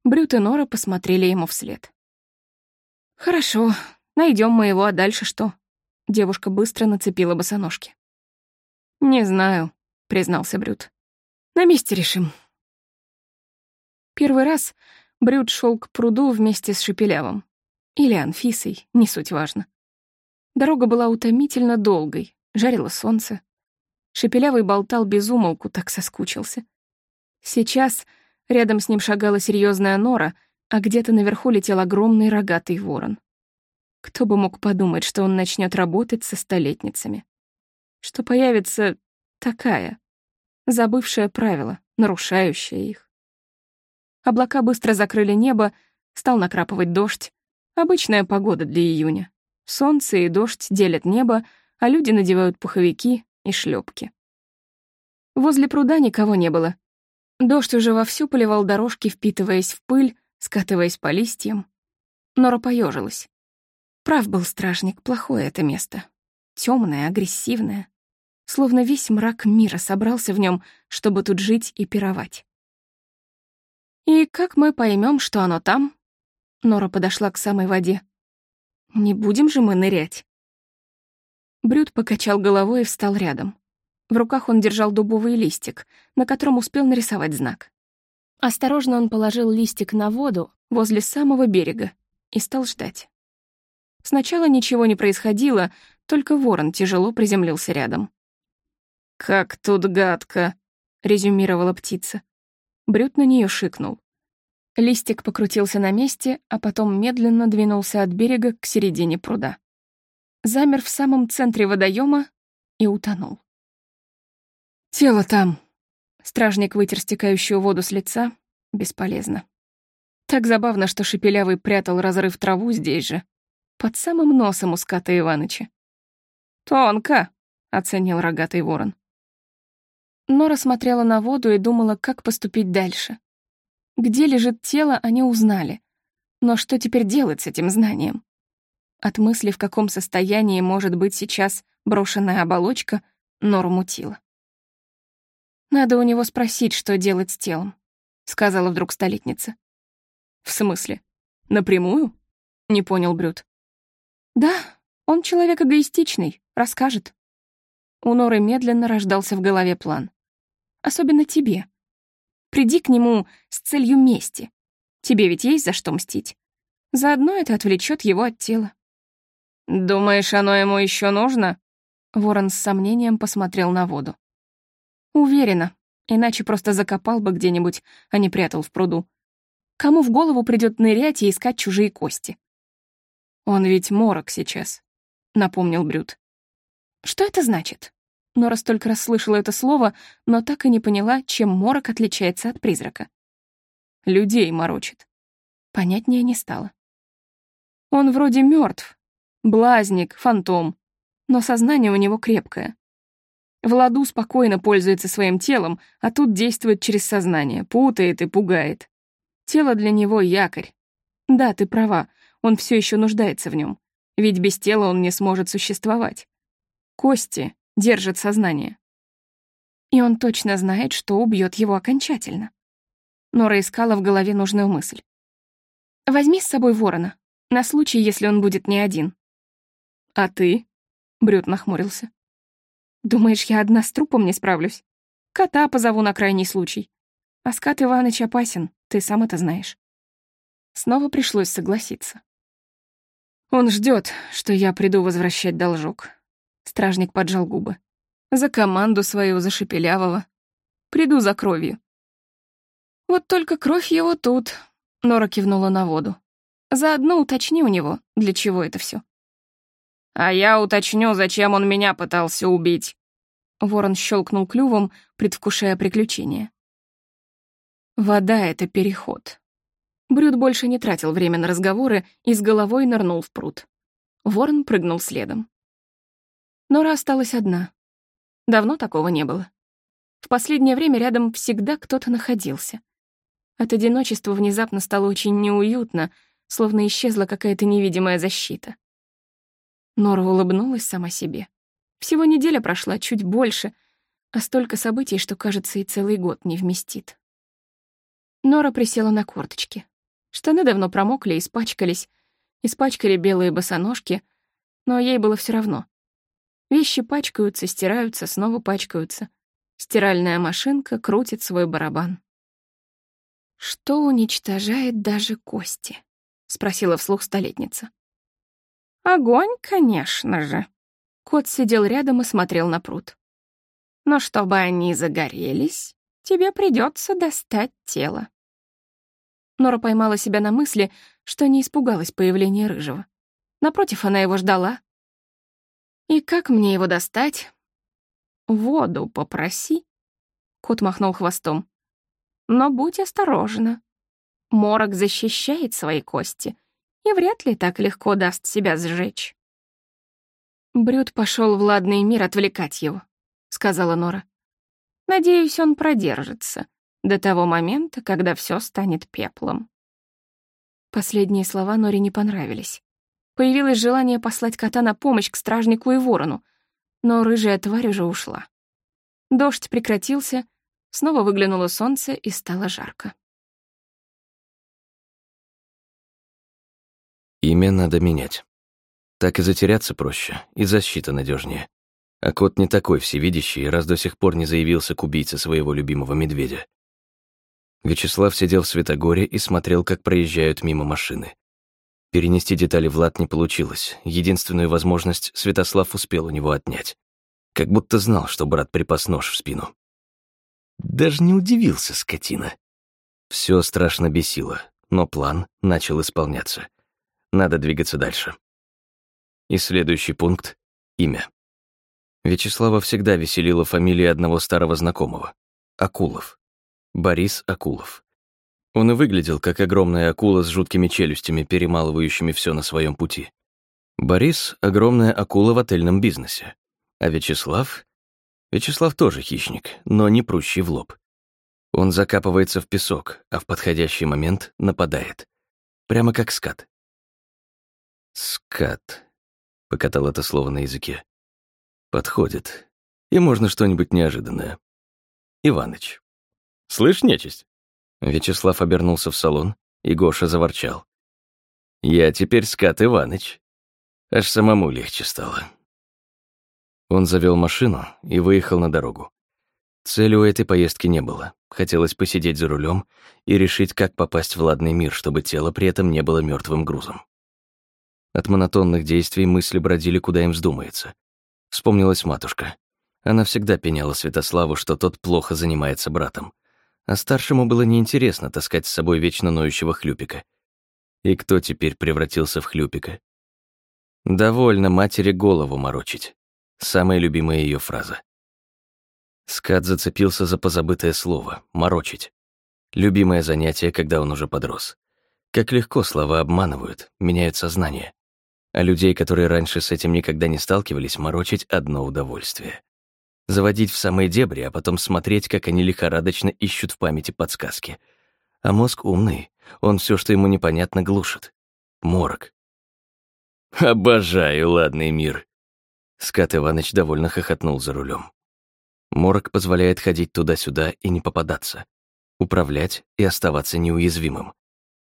Брют и Нора посмотрели ему вслед. «Хорошо, найдем мы его, а дальше что?» Девушка быстро нацепила босоножки. «Не знаю», — признался Брюд. «На месте решим». Первый раз Брюд шел к пруду вместе с Шепелявым. Или Анфисой, не суть важно. Дорога была утомительно долгой, жарило солнце. Шепелявый болтал без умолку, так соскучился. Сейчас рядом с ним шагала серьезная нора, а где-то наверху летел огромный рогатый ворон. Кто бы мог подумать, что он начнет работать со столетницами? Что появится такая, забывшая правила, нарушающая их. Облака быстро закрыли небо, стал накрапывать дождь. Обычная погода для июня. Солнце и дождь делят небо, а люди надевают пуховики и шлепки. Возле пруда никого не было. Дождь уже вовсю поливал дорожки, впитываясь в пыль, скатываясь по листьям. Нора поежилась. Прав был стражник, плохое это место. Темное, агрессивное. Словно весь мрак мира собрался в нем, чтобы тут жить и пировать. «И как мы поймем, что оно там?» Нора подошла к самой воде. «Не будем же мы нырять?» Брюд покачал головой и встал рядом. В руках он держал дубовый листик, на котором успел нарисовать знак. Осторожно он положил листик на воду возле самого берега и стал ждать. Сначала ничего не происходило, только ворон тяжело приземлился рядом. «Как тут гадко», — резюмировала птица. Брют на нее шикнул. Листик покрутился на месте, а потом медленно двинулся от берега к середине пруда. Замер в самом центре водоема и утонул. «Тело там!» Стражник вытер стекающую воду с лица. Бесполезно. Так забавно, что Шепелявый прятал разрыв траву здесь же, под самым носом у ската Иваныча. «Тонко!» — оценил рогатый ворон. Нора смотрела на воду и думала, как поступить дальше. Где лежит тело, они узнали. Но что теперь делать с этим знанием? От мысли, в каком состоянии может быть сейчас брошенная оболочка, Нору мутила. «Надо у него спросить, что делать с телом», — сказала вдруг столетница. «В смысле? Напрямую?» — не понял Брюд. «Да, он человек эгоистичный, расскажет». У Норы медленно рождался в голове план. «Особенно тебе. Приди к нему с целью мести. Тебе ведь есть за что мстить. Заодно это отвлечет его от тела». «Думаешь, оно ему еще нужно?» Ворон с сомнением посмотрел на воду. «Уверена, иначе просто закопал бы где-нибудь, а не прятал в пруду. Кому в голову придет нырять и искать чужие кости?» «Он ведь морок сейчас», — напомнил Брюд. «Что это значит?» Нора столько раз слышала это слово, но так и не поняла, чем морок отличается от призрака. «Людей морочит». Понятнее не стало. «Он вроде мертв, блазник, фантом, но сознание у него крепкое. В ладу спокойно пользуется своим телом, а тут действует через сознание, путает и пугает. Тело для него — якорь. Да, ты права, он все еще нуждается в нем, ведь без тела он не сможет существовать. Кости держат сознание. И он точно знает, что убьет его окончательно. Нора искала в голове нужную мысль. «Возьми с собой ворона, на случай, если он будет не один». «А ты?» — Брюд нахмурился. «Думаешь, я одна с трупом не справлюсь? Кота позову на крайний случай. А скат Иваныч опасен, ты сам это знаешь». Снова пришлось согласиться. Он ждет, что я приду возвращать должок. Стражник поджал губы. За команду свою, за Шепелявого. Приду за кровью. Вот только кровь его тут. Нора кивнула на воду. Заодно уточни у него, для чего это все. А я уточню, зачем он меня пытался убить. Ворон щелкнул клювом, предвкушая приключения. Вода — это переход. Брюд больше не тратил время на разговоры и с головой нырнул в пруд. Ворон прыгнул следом. Нора осталась одна. Давно такого не было. В последнее время рядом всегда кто-то находился. От одиночества внезапно стало очень неуютно, словно исчезла какая-то невидимая защита. Нора улыбнулась сама себе. Всего неделя прошла, чуть больше, а столько событий, что, кажется, и целый год не вместит. Нора присела на корточки. Штаны давно промокли, испачкались, испачкали белые босоножки, но ей было все равно. Вещи пачкаются, стираются, снова пачкаются. Стиральная машинка крутит свой барабан. «Что уничтожает даже кости?» — спросила вслух столетница. «Огонь, конечно же». Кот сидел рядом и смотрел на пруд. «Но чтобы они загорелись, тебе придется достать тело». Нора поймала себя на мысли, что не испугалась появления Рыжего. Напротив, она его ждала. «И как мне его достать?» «Воду попроси», — кот махнул хвостом. «Но будь осторожна. Морок защищает свои кости и вряд ли так легко даст себя сжечь». Брюд пошел в ладный мир отвлекать его», — сказала Нора. «Надеюсь, он продержится до того момента, когда все станет пеплом. Последние слова Норе не понравились. Появилось желание послать кота на помощь к стражнику и ворону, но рыжая тварь уже ушла. Дождь прекратился, снова выглянуло солнце и стало жарко. Имя надо менять. Так и затеряться проще, и защита надежнее. А кот не такой всевидящий, раз до сих пор не заявился к убийце своего любимого медведя. Вячеслав сидел в Светогоре и смотрел, как проезжают мимо машины. Перенести детали в лад не получилось. Единственную возможность Святослав успел у него отнять. Как будто знал, что брат припас нож в спину. Даже не удивился, скотина. Все страшно бесило, но план начал исполняться. Надо двигаться дальше. И следующий пункт — имя. Вячеслава всегда веселила фамилия одного старого знакомого — Акулов. Борис Акулов. Он и выглядел, как огромная акула с жуткими челюстями, перемалывающими все на своем пути. Борис — огромная акула в отельном бизнесе. А Вячеслав? Вячеслав тоже хищник, но не прущий в лоб. Он закапывается в песок, а в подходящий момент нападает. Прямо как скат. «Скат», — покатал это слово на языке. «Подходит. И можно что-нибудь неожиданное. Иваныч». «Слышь, нечисть?» Вячеслав обернулся в салон, и Гоша заворчал. «Я теперь скат Иваныч». Аж самому легче стало. Он завел машину и выехал на дорогу. Цели у этой поездки не было. Хотелось посидеть за рулем и решить, как попасть в ладный мир, чтобы тело при этом не было мертвым грузом. От монотонных действий мысли бродили, куда им вздумается. Вспомнилась матушка. Она всегда пеняла Святославу, что тот плохо занимается братом. А старшему было неинтересно таскать с собой вечно ноющего хлюпика. И кто теперь превратился в хлюпика? Довольно матери голову морочить. Самая любимая ее фраза. Скат зацепился за позабытое слово «морочить». Любимое занятие, когда он уже подрос. Как легко слова обманывают, меняют сознание. А людей, которые раньше с этим никогда не сталкивались, морочить одно удовольствие. Заводить в самые дебри, а потом смотреть, как они лихорадочно ищут в памяти подсказки. А мозг умный, он все, что ему непонятно, глушит. Морок. «Обожаю ладный мир», Скат Иваныч довольно хохотнул за рулем. Морок позволяет ходить туда-сюда и не попадаться, управлять и оставаться неуязвимым.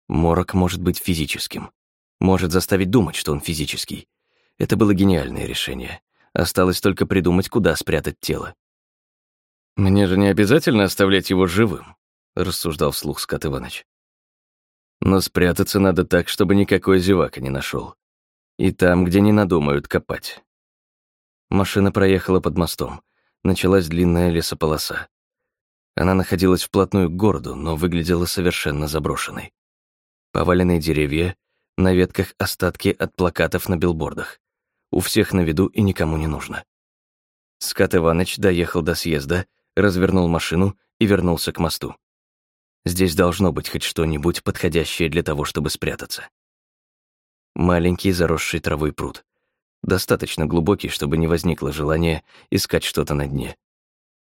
Морок может быть физическим, может заставить думать, что он физический. Это было гениальное решение. Осталось только придумать, куда спрятать тело. «Мне же не обязательно оставлять его живым», — рассуждал вслух Скат Иваныч. «Но спрятаться надо так, чтобы никакой зевака не нашел. И там, где не надумают копать. Машина проехала под мостом. Началась длинная лесополоса. Она находилась вплотную к городу, но выглядела совершенно заброшенной. Поваленные деревья, на ветках остатки от плакатов на билбордах. У всех на виду и никому не нужно. Скат Иваныч доехал до съезда, развернул машину и вернулся к мосту. Здесь должно быть хоть что-нибудь подходящее для того, чтобы спрятаться. Маленький заросший травой пруд достаточно глубокий, чтобы не возникло желания искать что-то на дне.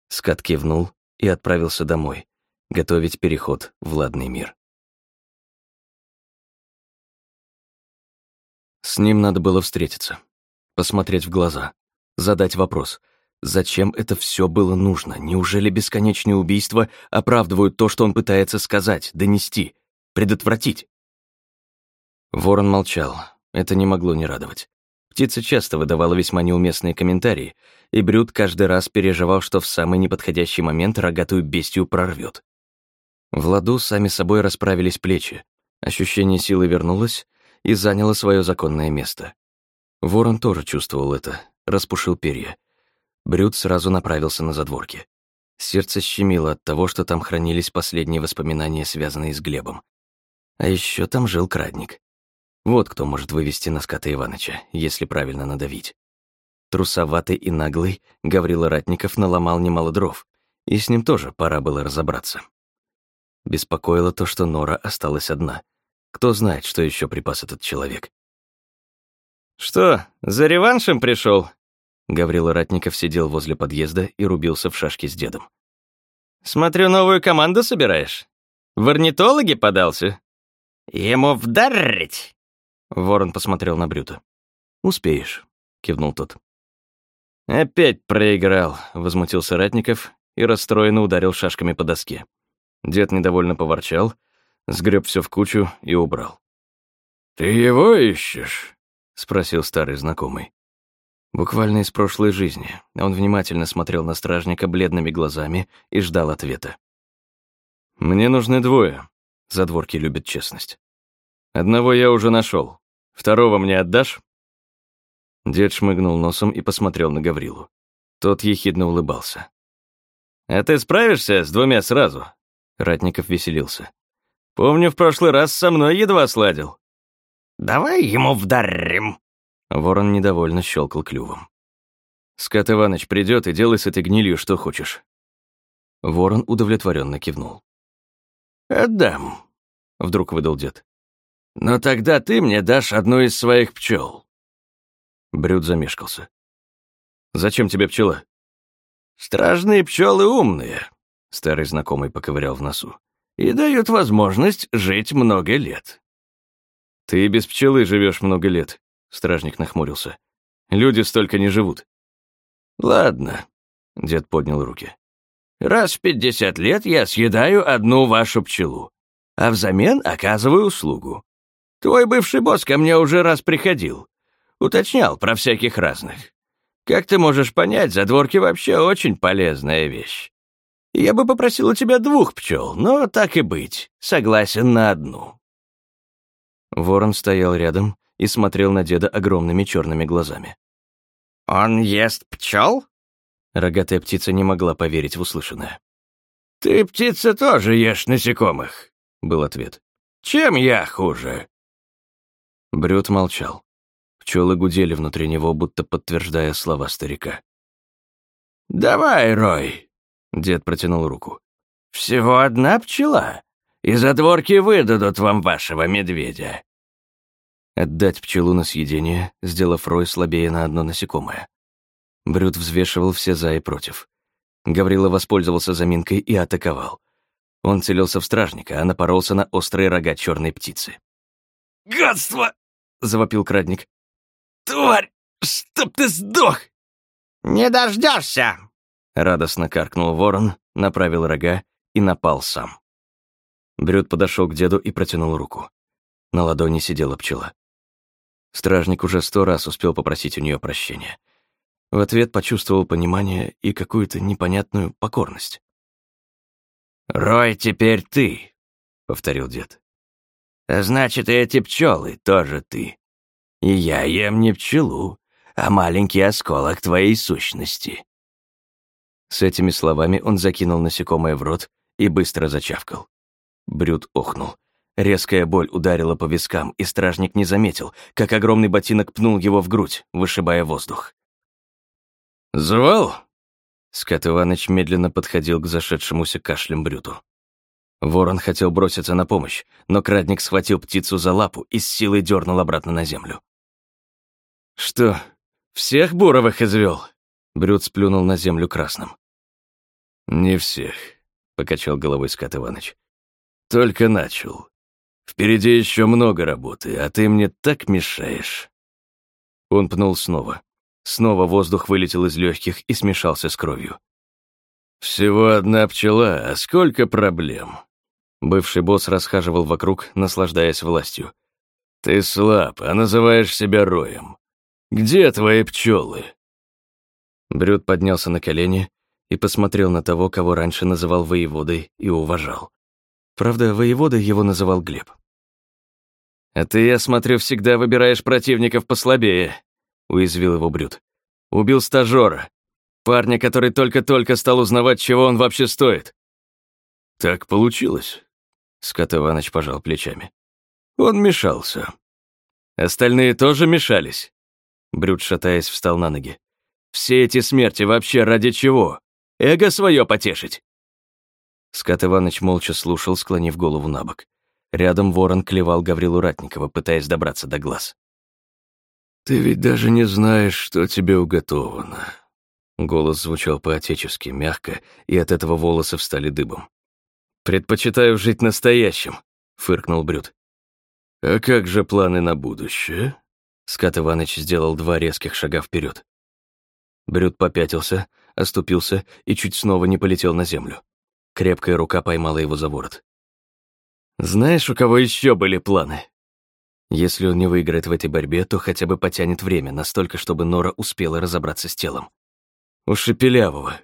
Скат кивнул и отправился домой, готовить переход в ладный мир. С ним надо было встретиться, посмотреть в глаза, задать вопрос, зачем это все было нужно? Неужели бесконечные убийства оправдывают то, что он пытается сказать, донести, предотвратить? Ворон молчал, это не могло не радовать. Птица часто выдавала весьма неуместные комментарии, и Брюд каждый раз переживал, что в самый неподходящий момент рогатую бестию прорвет. В ладу сами собой расправились плечи, ощущение силы вернулось и заняло свое законное место. Ворон тоже чувствовал это, распушил перья. Брюд сразу направился на задворки. Сердце щемило от того, что там хранились последние воспоминания, связанные с Глебом. А еще там жил Крадник. Вот кто может вывести на Иваныча, если правильно надавить. Трусоватый и наглый Гаврила Ратников наломал немало дров, и с ним тоже пора было разобраться. Беспокоило то, что Нора осталась одна. Кто знает, что еще припас этот человек. «Что, за реваншем пришел? Гаврила Ратников сидел возле подъезда и рубился в шашки с дедом. «Смотрю, новую команду собираешь? В орнитологи подался? Ему вдарить!» Ворон посмотрел на Брюта. «Успеешь», — кивнул тот. «Опять проиграл», — возмутился Ратников и расстроенно ударил шашками по доске. Дед недовольно поворчал, сгреб все в кучу и убрал. «Ты его ищешь?» — спросил старый знакомый. Буквально из прошлой жизни. Он внимательно смотрел на стражника бледными глазами и ждал ответа. «Мне нужны двое», — задворки любят честность. «Одного я уже нашел. Второго мне отдашь?» Дед шмыгнул носом и посмотрел на Гаврилу. Тот ехидно улыбался. «А ты справишься с двумя сразу?» Ратников веселился. Помню, в прошлый раз со мной едва сладил». «Давай ему вдарим!» Ворон недовольно щелкал клювом. «Скат Иваныч придет и делай с этой гнилью что хочешь». Ворон удовлетворенно кивнул. «Отдам», — вдруг выдал дед. «Но тогда ты мне дашь одну из своих пчел. Брюд замешкался. «Зачем тебе пчела?» «Стражные пчелы умные», — старый знакомый поковырял в носу, «и дают возможность жить много лет». «Ты без пчелы живешь много лет», — стражник нахмурился. «Люди столько не живут». «Ладно», — дед поднял руки. «Раз в пятьдесят лет я съедаю одну вашу пчелу, а взамен оказываю услугу. Твой бывший босс ко мне уже раз приходил. Уточнял про всяких разных. Как ты можешь понять, задворки вообще очень полезная вещь. Я бы попросил у тебя двух пчел, но так и быть, согласен на одну». Ворон стоял рядом и смотрел на деда огромными черными глазами. «Он ест пчел? Рогатая птица не могла поверить в услышанное. «Ты, птица, тоже ешь насекомых», — был ответ. «Чем я хуже?» Брюд молчал. Пчелы гудели внутри него, будто подтверждая слова старика. «Давай, Рой!» — дед протянул руку. «Всего одна пчела, и задворки выдадут вам вашего медведя». Отдать пчелу на съедение, сделав Рой слабее на одно насекомое. Брюд взвешивал все за и против. Гаврила воспользовался заминкой и атаковал. Он целился в стражника, а напоролся на острые рога черной птицы. «Гадство!» — завопил крадник. «Тварь! Чтоб ты сдох!» «Не дождешься!» Радостно каркнул ворон, направил рога и напал сам. Брюд подошел к деду и протянул руку. На ладони сидела пчела. Стражник уже сто раз успел попросить у нее прощения. В ответ почувствовал понимание и какую-то непонятную покорность. «Рой, теперь ты», — повторил дед. «Значит, и эти пчелы тоже ты. И я ем не пчелу, а маленький осколок твоей сущности». С этими словами он закинул насекомое в рот и быстро зачавкал. Брюд охнул. Резкая боль ударила по вискам, и стражник не заметил, как огромный ботинок пнул его в грудь, вышибая воздух. «Звал?» Скат Иваныч медленно подходил к зашедшемуся кашлем Брюту. Ворон хотел броситься на помощь, но крадник схватил птицу за лапу и с силой дернул обратно на землю. «Что, всех Буровых извел? Брюд сплюнул на землю красным. «Не всех», — покачал головой Скат Иваныч. «Только начал. Впереди еще много работы, а ты мне так мешаешь». Он пнул снова. Снова воздух вылетел из легких и смешался с кровью. «Всего одна пчела, а сколько проблем?» Бывший босс расхаживал вокруг, наслаждаясь властью. «Ты слаб, а называешь себя роем. Где твои пчелы? Брюд поднялся на колени и посмотрел на того, кого раньше называл воеводой и уважал. Правда, воеводой его называл Глеб. «А ты, я смотрю, всегда выбираешь противников послабее», — уязвил его Брюд. «Убил стажера, парня, который только-только стал узнавать, чего он вообще стоит». «Так получилось», — Скот Иваныч пожал плечами. «Он мешался». «Остальные тоже мешались?» Брюд, шатаясь, встал на ноги. «Все эти смерти вообще ради чего? Эго свое потешить!» Скат Иваныч молча слушал, склонив голову на бок. Рядом ворон клевал Гаврилу Ратникова, пытаясь добраться до глаз. «Ты ведь даже не знаешь, что тебе уготовано». Голос звучал по-отечески, мягко, и от этого волосы встали дыбом. «Предпочитаю жить настоящим», — фыркнул Брюд. «А как же планы на будущее?» Скат Иваныч сделал два резких шага вперед. Брюд попятился, оступился и чуть снова не полетел на землю. Крепкая рука поймала его за ворот. «Знаешь, у кого еще были планы?» Если он не выиграет в этой борьбе, то хотя бы потянет время настолько, чтобы Нора успела разобраться с телом. У Шепелявого.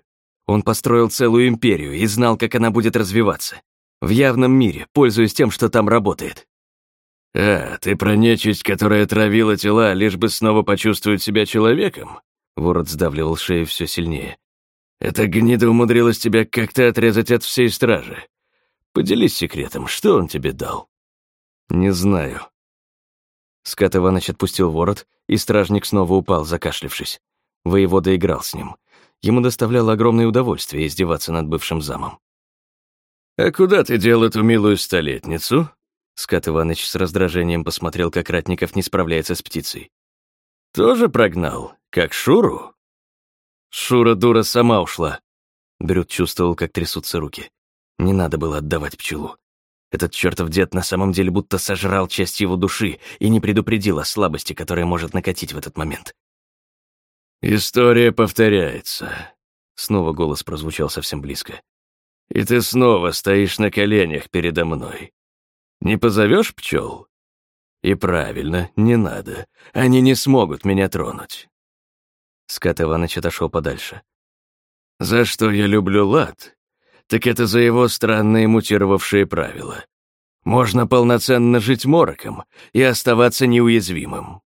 Он построил целую империю и знал, как она будет развиваться. В явном мире, пользуясь тем, что там работает. «А, ты про нечисть, которая травила тела, лишь бы снова почувствовать себя человеком?» Ворот сдавливал шею все сильнее. «Эта гнида умудрилась тебя как-то отрезать от всей стражи. Поделись секретом, что он тебе дал?» «Не знаю». Скат Иваныч отпустил ворот, и стражник снова упал, закашлившись. Воевода играл с ним. Ему доставляло огромное удовольствие издеваться над бывшим замом. «А куда ты дел эту милую столетницу?» Скат Иваныч с раздражением посмотрел, как Ратников не справляется с птицей. «Тоже прогнал? Как Шуру?» «Шура-дура сама ушла». Брюд чувствовал, как трясутся руки. Не надо было отдавать пчелу. Этот чертов дед на самом деле будто сожрал часть его души и не предупредил о слабости, которая может накатить в этот момент. «История повторяется», — снова голос прозвучал совсем близко. «И ты снова стоишь на коленях передо мной. Не позовешь пчел? И правильно, не надо. Они не смогут меня тронуть». Скат Иваныч отошел подальше. «За что я люблю лад? Так это за его странные мутировавшие правила. Можно полноценно жить мороком и оставаться неуязвимым.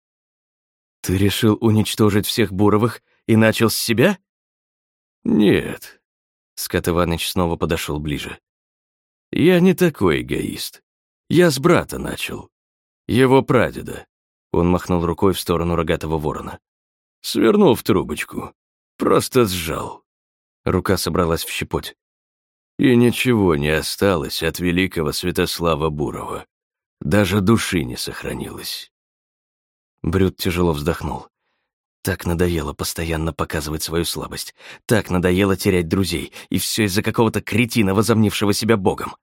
«Ты решил уничтожить всех Буровых и начал с себя?» «Нет». Скат Иваныч снова подошел ближе. «Я не такой эгоист. Я с брата начал. Его прадеда». Он махнул рукой в сторону рогатого ворона. Свернул в трубочку. Просто сжал. Рука собралась в щепоть. И ничего не осталось от великого Святослава Бурова. Даже души не сохранилось. Брюд тяжело вздохнул. Так надоело постоянно показывать свою слабость. Так надоело терять друзей. И все из-за какого-то кретина, возомнившего себя богом.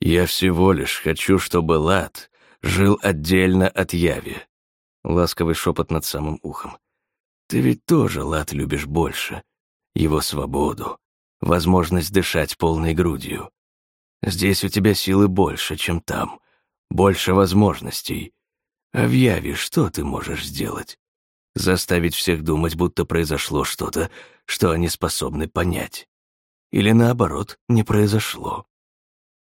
«Я всего лишь хочу, чтобы Лад жил отдельно от Яви», — ласковый шепот над самым ухом. «Ты ведь тоже Лад любишь больше. Его свободу, возможность дышать полной грудью. Здесь у тебя силы больше, чем там, больше возможностей, а в Яве что ты можешь сделать? Заставить всех думать, будто произошло что-то, что они способны понять. Или наоборот, не произошло.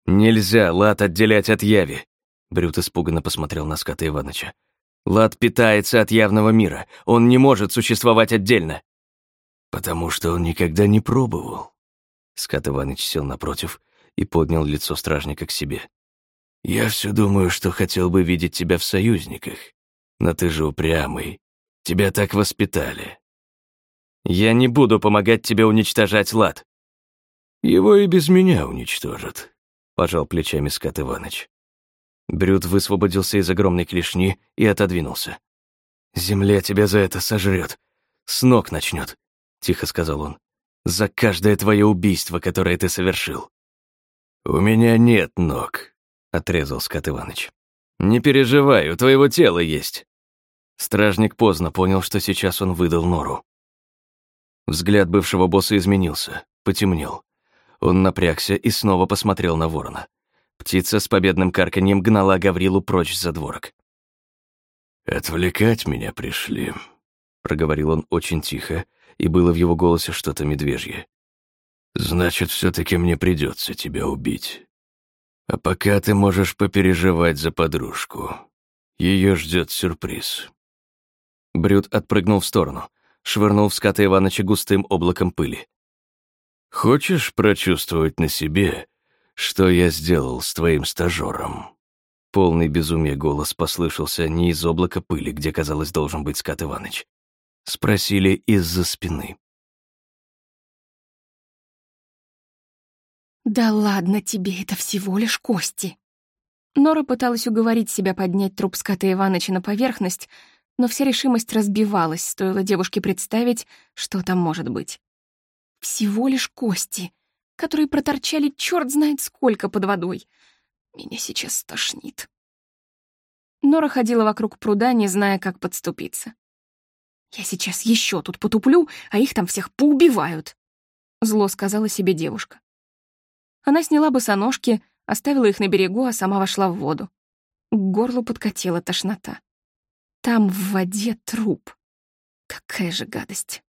«Нельзя лад отделять от яви», — Брют испуганно посмотрел на Скота Иваныча. «Лад питается от явного мира. Он не может существовать отдельно». «Потому что он никогда не пробовал». Скат Иваныч сел напротив и поднял лицо стражника к себе. Я все думаю, что хотел бы видеть тебя в союзниках. Но ты же упрямый. Тебя так воспитали. Я не буду помогать тебе уничтожать лад. Его и без меня уничтожат, пожал плечами Скат Иваныч. Брюд высвободился из огромной клешни и отодвинулся. «Земля тебя за это сожрет. С ног начнет», — тихо сказал он. «За каждое твое убийство, которое ты совершил». «У меня нет ног», отрезал Скат Иваныч. «Не переживай, у твоего тела есть». Стражник поздно понял, что сейчас он выдал нору. Взгляд бывшего босса изменился, потемнел. Он напрягся и снова посмотрел на ворона. Птица с победным карканьем гнала Гаврилу прочь за дворок. «Отвлекать меня пришли», — проговорил он очень тихо, и было в его голосе что-то медвежье. «Значит, все таки мне придется тебя убить. А пока ты можешь попереживать за подружку. Ее ждет сюрприз. Брюд отпрыгнул в сторону, швырнул в ската Иваныча густым облаком пыли. «Хочешь прочувствовать на себе, что я сделал с твоим стажером?» Полный безумия голос послышался не из облака пыли, где, казалось, должен быть скат Иваныч. Спросили из-за спины. «Да ладно тебе, это всего лишь кости». Нора пыталась уговорить себя поднять труп скота Иваныча на поверхность, но вся решимость разбивалась, стоило девушке представить, что там может быть. Всего лишь кости, которые проторчали черт знает сколько под водой. Меня сейчас стошнит. Нора ходила вокруг пруда, не зная, как подступиться. «Я сейчас еще тут потуплю, а их там всех поубивают», — зло сказала себе девушка. Она сняла босоножки, оставила их на берегу, а сама вошла в воду. К горлу подкатила тошнота. Там в воде труп. Какая же гадость.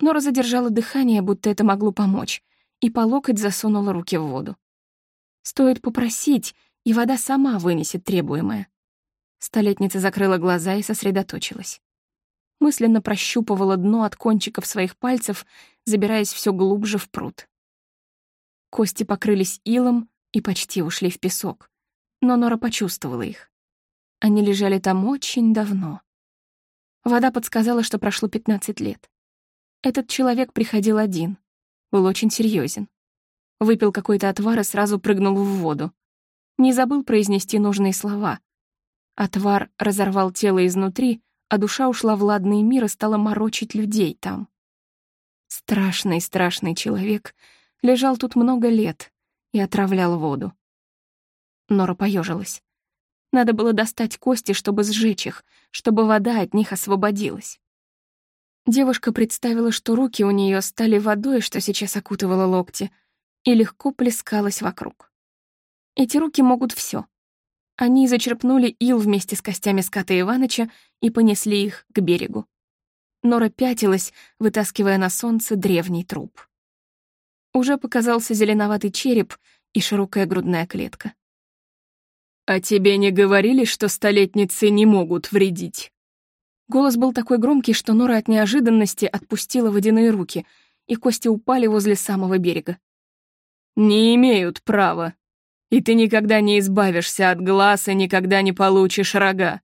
Нора задержала дыхание, будто это могло помочь, и по локоть засунула руки в воду. Стоит попросить, и вода сама вынесет требуемое. Столетница закрыла глаза и сосредоточилась. Мысленно прощупывала дно от кончиков своих пальцев, забираясь все глубже в пруд. Кости покрылись илом и почти ушли в песок, но Нора почувствовала их. Они лежали там очень давно. Вода подсказала, что прошло 15 лет. Этот человек приходил один, был очень серьезен. Выпил какой-то отвар и сразу прыгнул в воду. Не забыл произнести нужные слова. Отвар разорвал тело изнутри, а душа ушла в ладный мир и стала морочить людей там. Страшный-страшный человек лежал тут много лет и отравлял воду. Нора поежилась. Надо было достать кости, чтобы сжечь их, чтобы вода от них освободилась. Девушка представила, что руки у нее стали водой, что сейчас окутывала локти, и легко плескалась вокруг. Эти руки могут все. Они зачерпнули ил вместе с костями скота Иваныча и понесли их к берегу. Нора пятилась, вытаскивая на солнце древний труп. Уже показался зеленоватый череп и широкая грудная клетка. «А тебе не говорили, что столетницы не могут вредить?» Голос был такой громкий, что Нора от неожиданности отпустила водяные руки, и кости упали возле самого берега. «Не имеют права», и ты никогда не избавишься от глаз и никогда не получишь рога.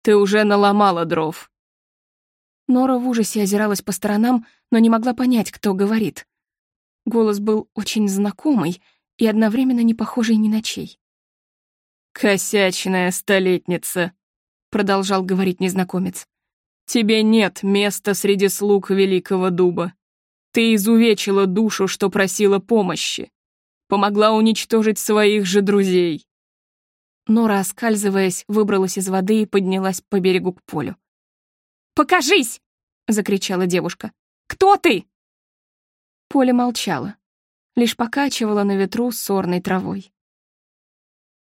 Ты уже наломала дров». Нора в ужасе озиралась по сторонам, но не могла понять, кто говорит. Голос был очень знакомый и одновременно не похожий ни на чей. «Косячная столетница», — продолжал говорить незнакомец. «Тебе нет места среди слуг Великого Дуба. Ты изувечила душу, что просила помощи помогла уничтожить своих же друзей. Нора, оскальзываясь, выбралась из воды и поднялась по берегу к полю. «Покажись!» — закричала девушка. «Кто ты?» Поле молчало, лишь покачивало на ветру сорной травой.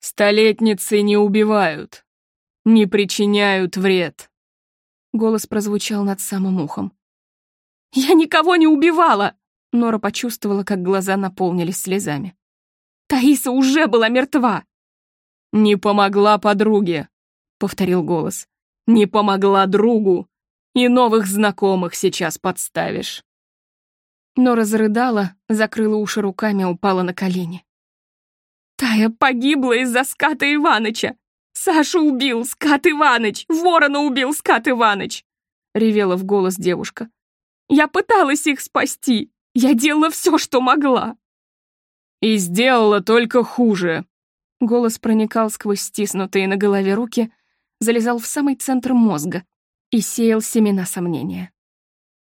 «Столетницы не убивают, не причиняют вред», — голос прозвучал над самым ухом. «Я никого не убивала!» Нора почувствовала, как глаза наполнились слезами. Таиса уже была мертва. «Не помогла подруге», — повторил голос. «Не помогла другу. И новых знакомых сейчас подставишь». Но разрыдала, закрыла уши руками, упала на колени. «Тая погибла из-за ската Иваныча! Сашу убил скат Иваныч! Ворона убил скат Иваныч!» — ревела в голос девушка. «Я пыталась их спасти! Я делала все, что могла!» И сделала только хуже. Голос проникал сквозь стиснутые на голове руки, залезал в самый центр мозга и сеял семена сомнения.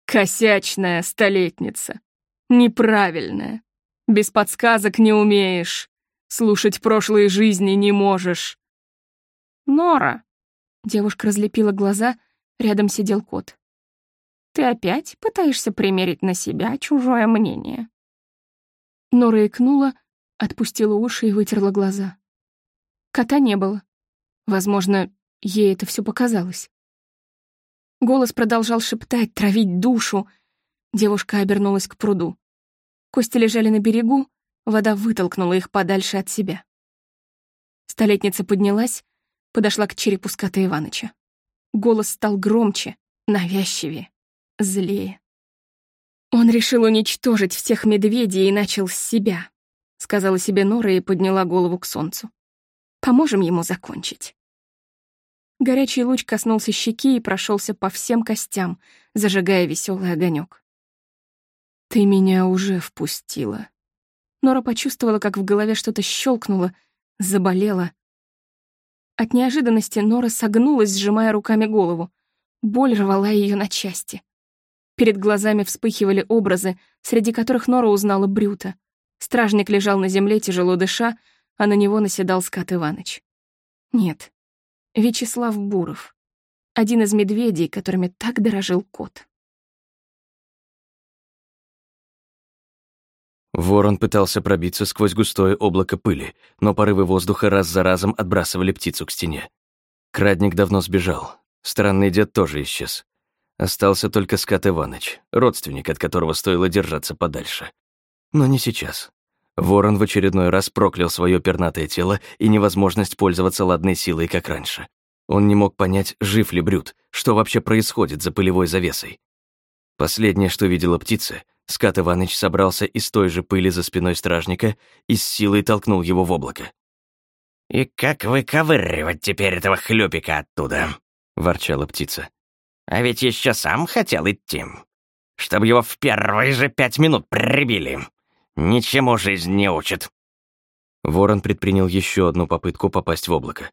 Косячная столетница. Неправильная. Без подсказок не умеешь. Слушать прошлые жизни не можешь. Нора. Девушка разлепила глаза, рядом сидел кот. Ты опять пытаешься примерить на себя чужое мнение. Нора икнула, отпустила уши и вытерла глаза. Кота не было. Возможно, ей это все показалось. Голос продолжал шептать, травить душу. Девушка обернулась к пруду. Кости лежали на берегу, вода вытолкнула их подальше от себя. Столетница поднялась, подошла к черепу скота Иваныча. Голос стал громче, навязчивее, злее. «Он решил уничтожить всех медведей и начал с себя», — сказала себе Нора и подняла голову к солнцу. «Поможем ему закончить». Горячий луч коснулся щеки и прошелся по всем костям, зажигая веселый огонек. «Ты меня уже впустила». Нора почувствовала, как в голове что-то щелкнуло, заболело. От неожиданности Нора согнулась, сжимая руками голову. Боль рвала ее на части. Перед глазами вспыхивали образы, среди которых Нора узнала Брюта. Стражник лежал на земле, тяжело дыша, а на него наседал Скат Иваныч. Нет, Вячеслав Буров. Один из медведей, которыми так дорожил кот. Ворон пытался пробиться сквозь густое облако пыли, но порывы воздуха раз за разом отбрасывали птицу к стене. Крадник давно сбежал. Странный дед тоже исчез. Остался только Скат Иваныч, родственник, от которого стоило держаться подальше. Но не сейчас. Ворон в очередной раз проклял свое пернатое тело и невозможность пользоваться ладной силой, как раньше. Он не мог понять, жив ли Брюд, что вообще происходит за пылевой завесой. Последнее, что видела птица, Скат Иваныч собрался из той же пыли за спиной стражника и с силой толкнул его в облако. «И как выковыривать теперь этого хлюпика оттуда?» — ворчала птица. «А ведь еще сам хотел идти. Чтобы его в первые же пять минут прибили. Ничему жизнь не учит». Ворон предпринял еще одну попытку попасть в облако.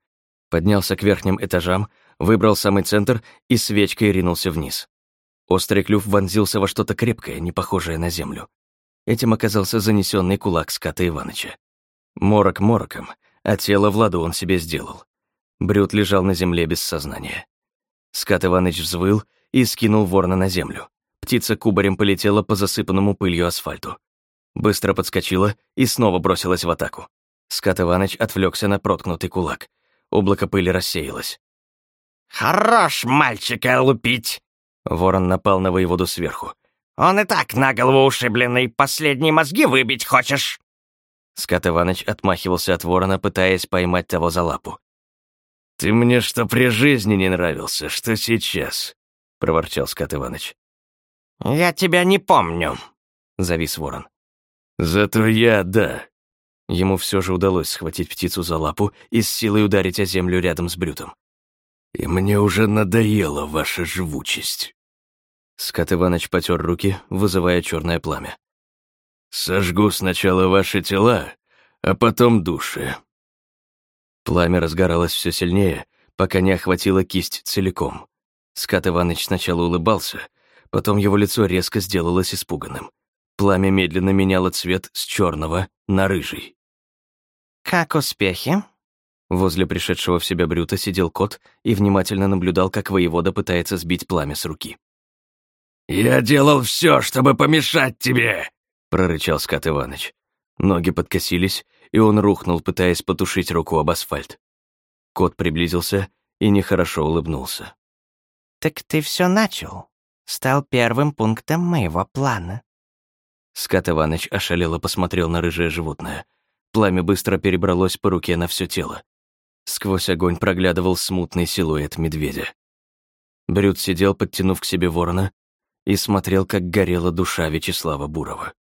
Поднялся к верхним этажам, выбрал самый центр и свечкой ринулся вниз. Острый клюв вонзился во что-то крепкое, не похожее на землю. Этим оказался занесенный кулак ската Иваныча. Морок мороком, а тело в ладу он себе сделал. Брюд лежал на земле без сознания. Скат Иваныч взвыл и скинул ворона на землю. Птица кубарем полетела по засыпанному пылью асфальту. Быстро подскочила и снова бросилась в атаку. Скат Иваныч отвлекся на проткнутый кулак. Облако пыли рассеялось. «Хорош мальчика лупить!» Ворон напал на воеводу сверху. «Он и так на голову ушибленный, последние мозги выбить хочешь?» Скат Иваныч отмахивался от ворона, пытаясь поймать того за лапу. «Ты мне что при жизни не нравился, что сейчас?» — проворчал Скат Иваныч. «Я тебя не помню», — завис ворон. «Зато я, да». Ему все же удалось схватить птицу за лапу и с силой ударить о землю рядом с брютом. «И мне уже надоела ваша живучесть». Скат Иваныч потер руки, вызывая черное пламя. «Сожгу сначала ваши тела, а потом души». Пламя разгоралось все сильнее, пока не охватило кисть целиком. Скат Иваныч сначала улыбался, потом его лицо резко сделалось испуганным. Пламя медленно меняло цвет с черного на рыжий. «Как успехи?» Возле пришедшего в себя Брюта сидел кот и внимательно наблюдал, как воевода пытается сбить пламя с руки. «Я делал все, чтобы помешать тебе!» — прорычал Скат Иваныч. Ноги подкосились, и он рухнул, пытаясь потушить руку об асфальт. Кот приблизился и нехорошо улыбнулся. «Так ты все начал. Стал первым пунктом моего плана». Скат Иваныч ошалело посмотрел на рыжее животное. Пламя быстро перебралось по руке на все тело. Сквозь огонь проглядывал смутный силуэт медведя. Брюд сидел, подтянув к себе ворона, и смотрел, как горела душа Вячеслава Бурова.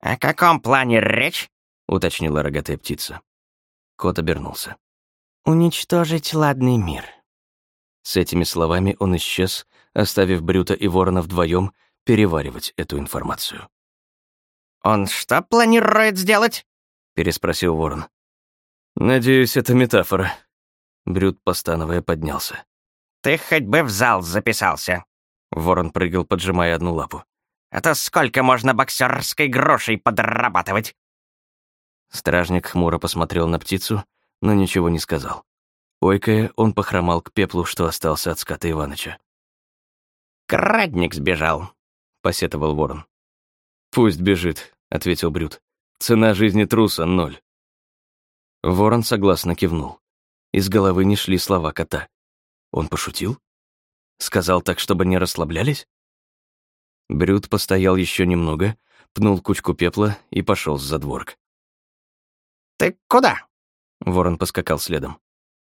«О каком плане речь?» — уточнила рогатая птица. Кот обернулся. «Уничтожить ладный мир». С этими словами он исчез, оставив Брюта и Ворона вдвоем переваривать эту информацию. «Он что планирует сделать?» — переспросил Ворон. «Надеюсь, это метафора». Брюд, постановая, поднялся. «Ты хоть бы в зал записался». Ворон прыгал, поджимая одну лапу. А то сколько можно боксерской грошей подрабатывать?» Стражник хмуро посмотрел на птицу, но ничего не сказал. Ойкая, он похромал к пеплу, что остался от скота Иваныча. «Крадник сбежал», — посетовал ворон. «Пусть бежит», — ответил Брюд. «Цена жизни труса — ноль». Ворон согласно кивнул. Из головы не шли слова кота. Он пошутил? Сказал так, чтобы не расслаблялись? Брюд постоял еще немного, пнул кучку пепла и пошел с задворк. «Ты куда?» Ворон поскакал следом.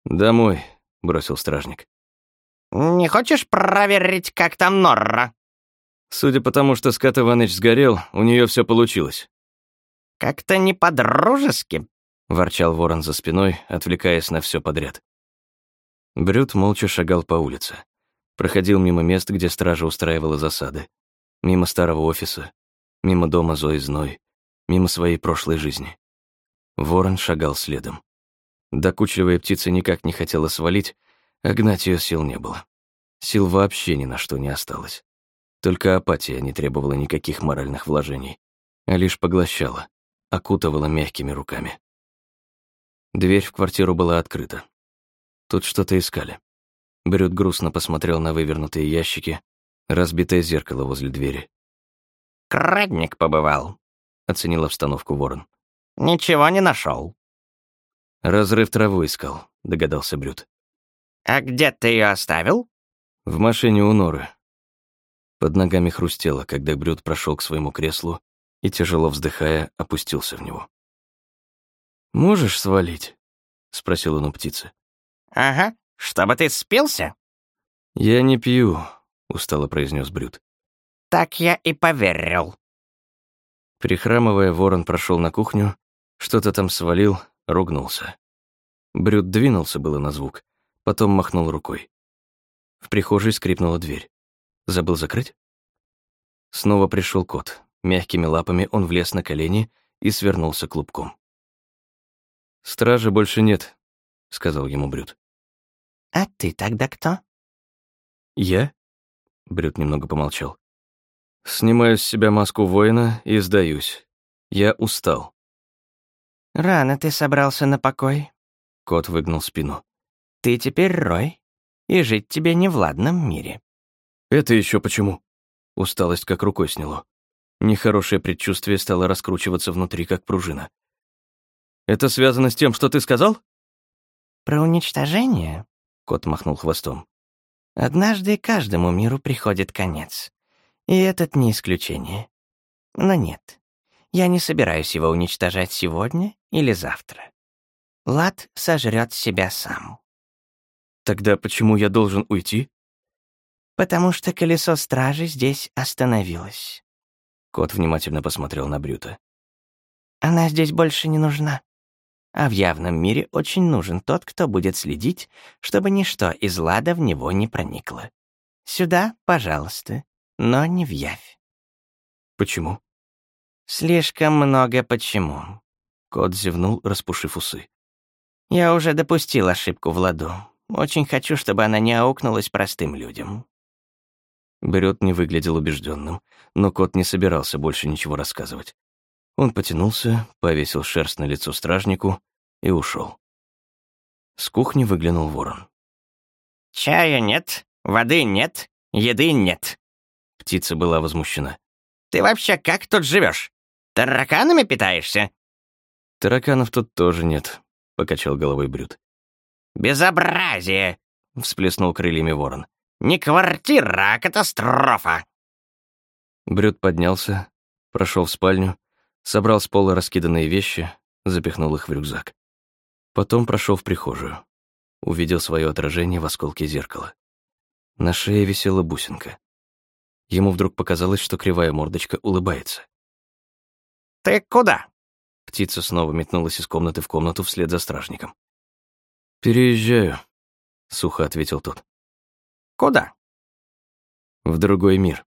«Домой», — бросил стражник. «Не хочешь проверить, как там Норра?» Судя по тому, что Скат Иваныч сгорел, у нее все получилось. «Как-то не по-дружески», — ворчал ворон за спиной, отвлекаясь на все подряд. Брюд молча шагал по улице. Проходил мимо мест, где стража устраивала засады мимо старого офиса, мимо дома Зои Зной, мимо своей прошлой жизни. Ворон шагал следом. Докучливая птица никак не хотела свалить, а гнать ее сил не было. Сил вообще ни на что не осталось. Только апатия не требовала никаких моральных вложений, а лишь поглощала, окутывала мягкими руками. Дверь в квартиру была открыта. Тут что-то искали. Брюд грустно посмотрел на вывернутые ящики, Разбитое зеркало возле двери. «Крадник побывал», — оценил обстановку ворон. «Ничего не нашел. «Разрыв траву искал», — догадался Брюд. «А где ты ее оставил?» «В машине у Норы». Под ногами хрустело, когда Брюд прошел к своему креслу и, тяжело вздыхая, опустился в него. «Можешь свалить?» — спросил он у птицы. «Ага, чтобы ты спился?» «Я не пью», устало произнес Брюд. Так я и поверил. Прихрамывая, ворон прошел на кухню, что-то там свалил, ругнулся. Брюд двинулся было на звук, потом махнул рукой. В прихожей скрипнула дверь. Забыл закрыть? Снова пришел кот. Мягкими лапами он влез на колени и свернулся клубком. «Стражи больше нет», — сказал ему Брюд. «А ты тогда кто?» «Я?» — Брюд немного помолчал. «Снимаю с себя маску воина и сдаюсь. Я устал». «Рано ты собрался на покой», — кот выгнул спину. «Ты теперь Рой, и жить тебе не в ладном мире». «Это еще почему?» Усталость как рукой сняло. Нехорошее предчувствие стало раскручиваться внутри, как пружина. «Это связано с тем, что ты сказал?» «Про уничтожение?» — кот махнул хвостом. «Однажды каждому миру приходит конец. И этот не исключение. Но нет, я не собираюсь его уничтожать сегодня или завтра. Лад сожрет себя сам». «Тогда почему я должен уйти?» «Потому что колесо стражи здесь остановилось». Кот внимательно посмотрел на Брюта. «Она здесь больше не нужна. А в явном мире очень нужен тот, кто будет следить, чтобы ничто из лада в него не проникло. Сюда, пожалуйста, но не в явь». «Почему?» «Слишком много почему». Кот зевнул, распушив усы. «Я уже допустил ошибку в ладу. Очень хочу, чтобы она не аукнулась простым людям. Брёд не выглядел убежденным, но кот не собирался больше ничего рассказывать. Он потянулся, повесил шерсть на лицо стражнику и ушел. С кухни выглянул ворон. «Чая нет, воды нет, еды нет». Птица была возмущена. «Ты вообще как тут живешь? Тараканами питаешься?» «Тараканов тут тоже нет», — покачал головой Брюд. «Безобразие!» — всплеснул крыльями ворон. Не квартира, а катастрофа!» Брюд поднялся, прошел в спальню, собрал с пола раскиданные вещи, запихнул их в рюкзак. Потом прошел в прихожую. Увидел свое отражение в осколке зеркала. На шее висела бусинка. Ему вдруг показалось, что кривая мордочка улыбается. «Ты куда?» Птица снова метнулась из комнаты в комнату вслед за стражником. «Переезжаю», — сухо ответил тот. Куда? В другой мир.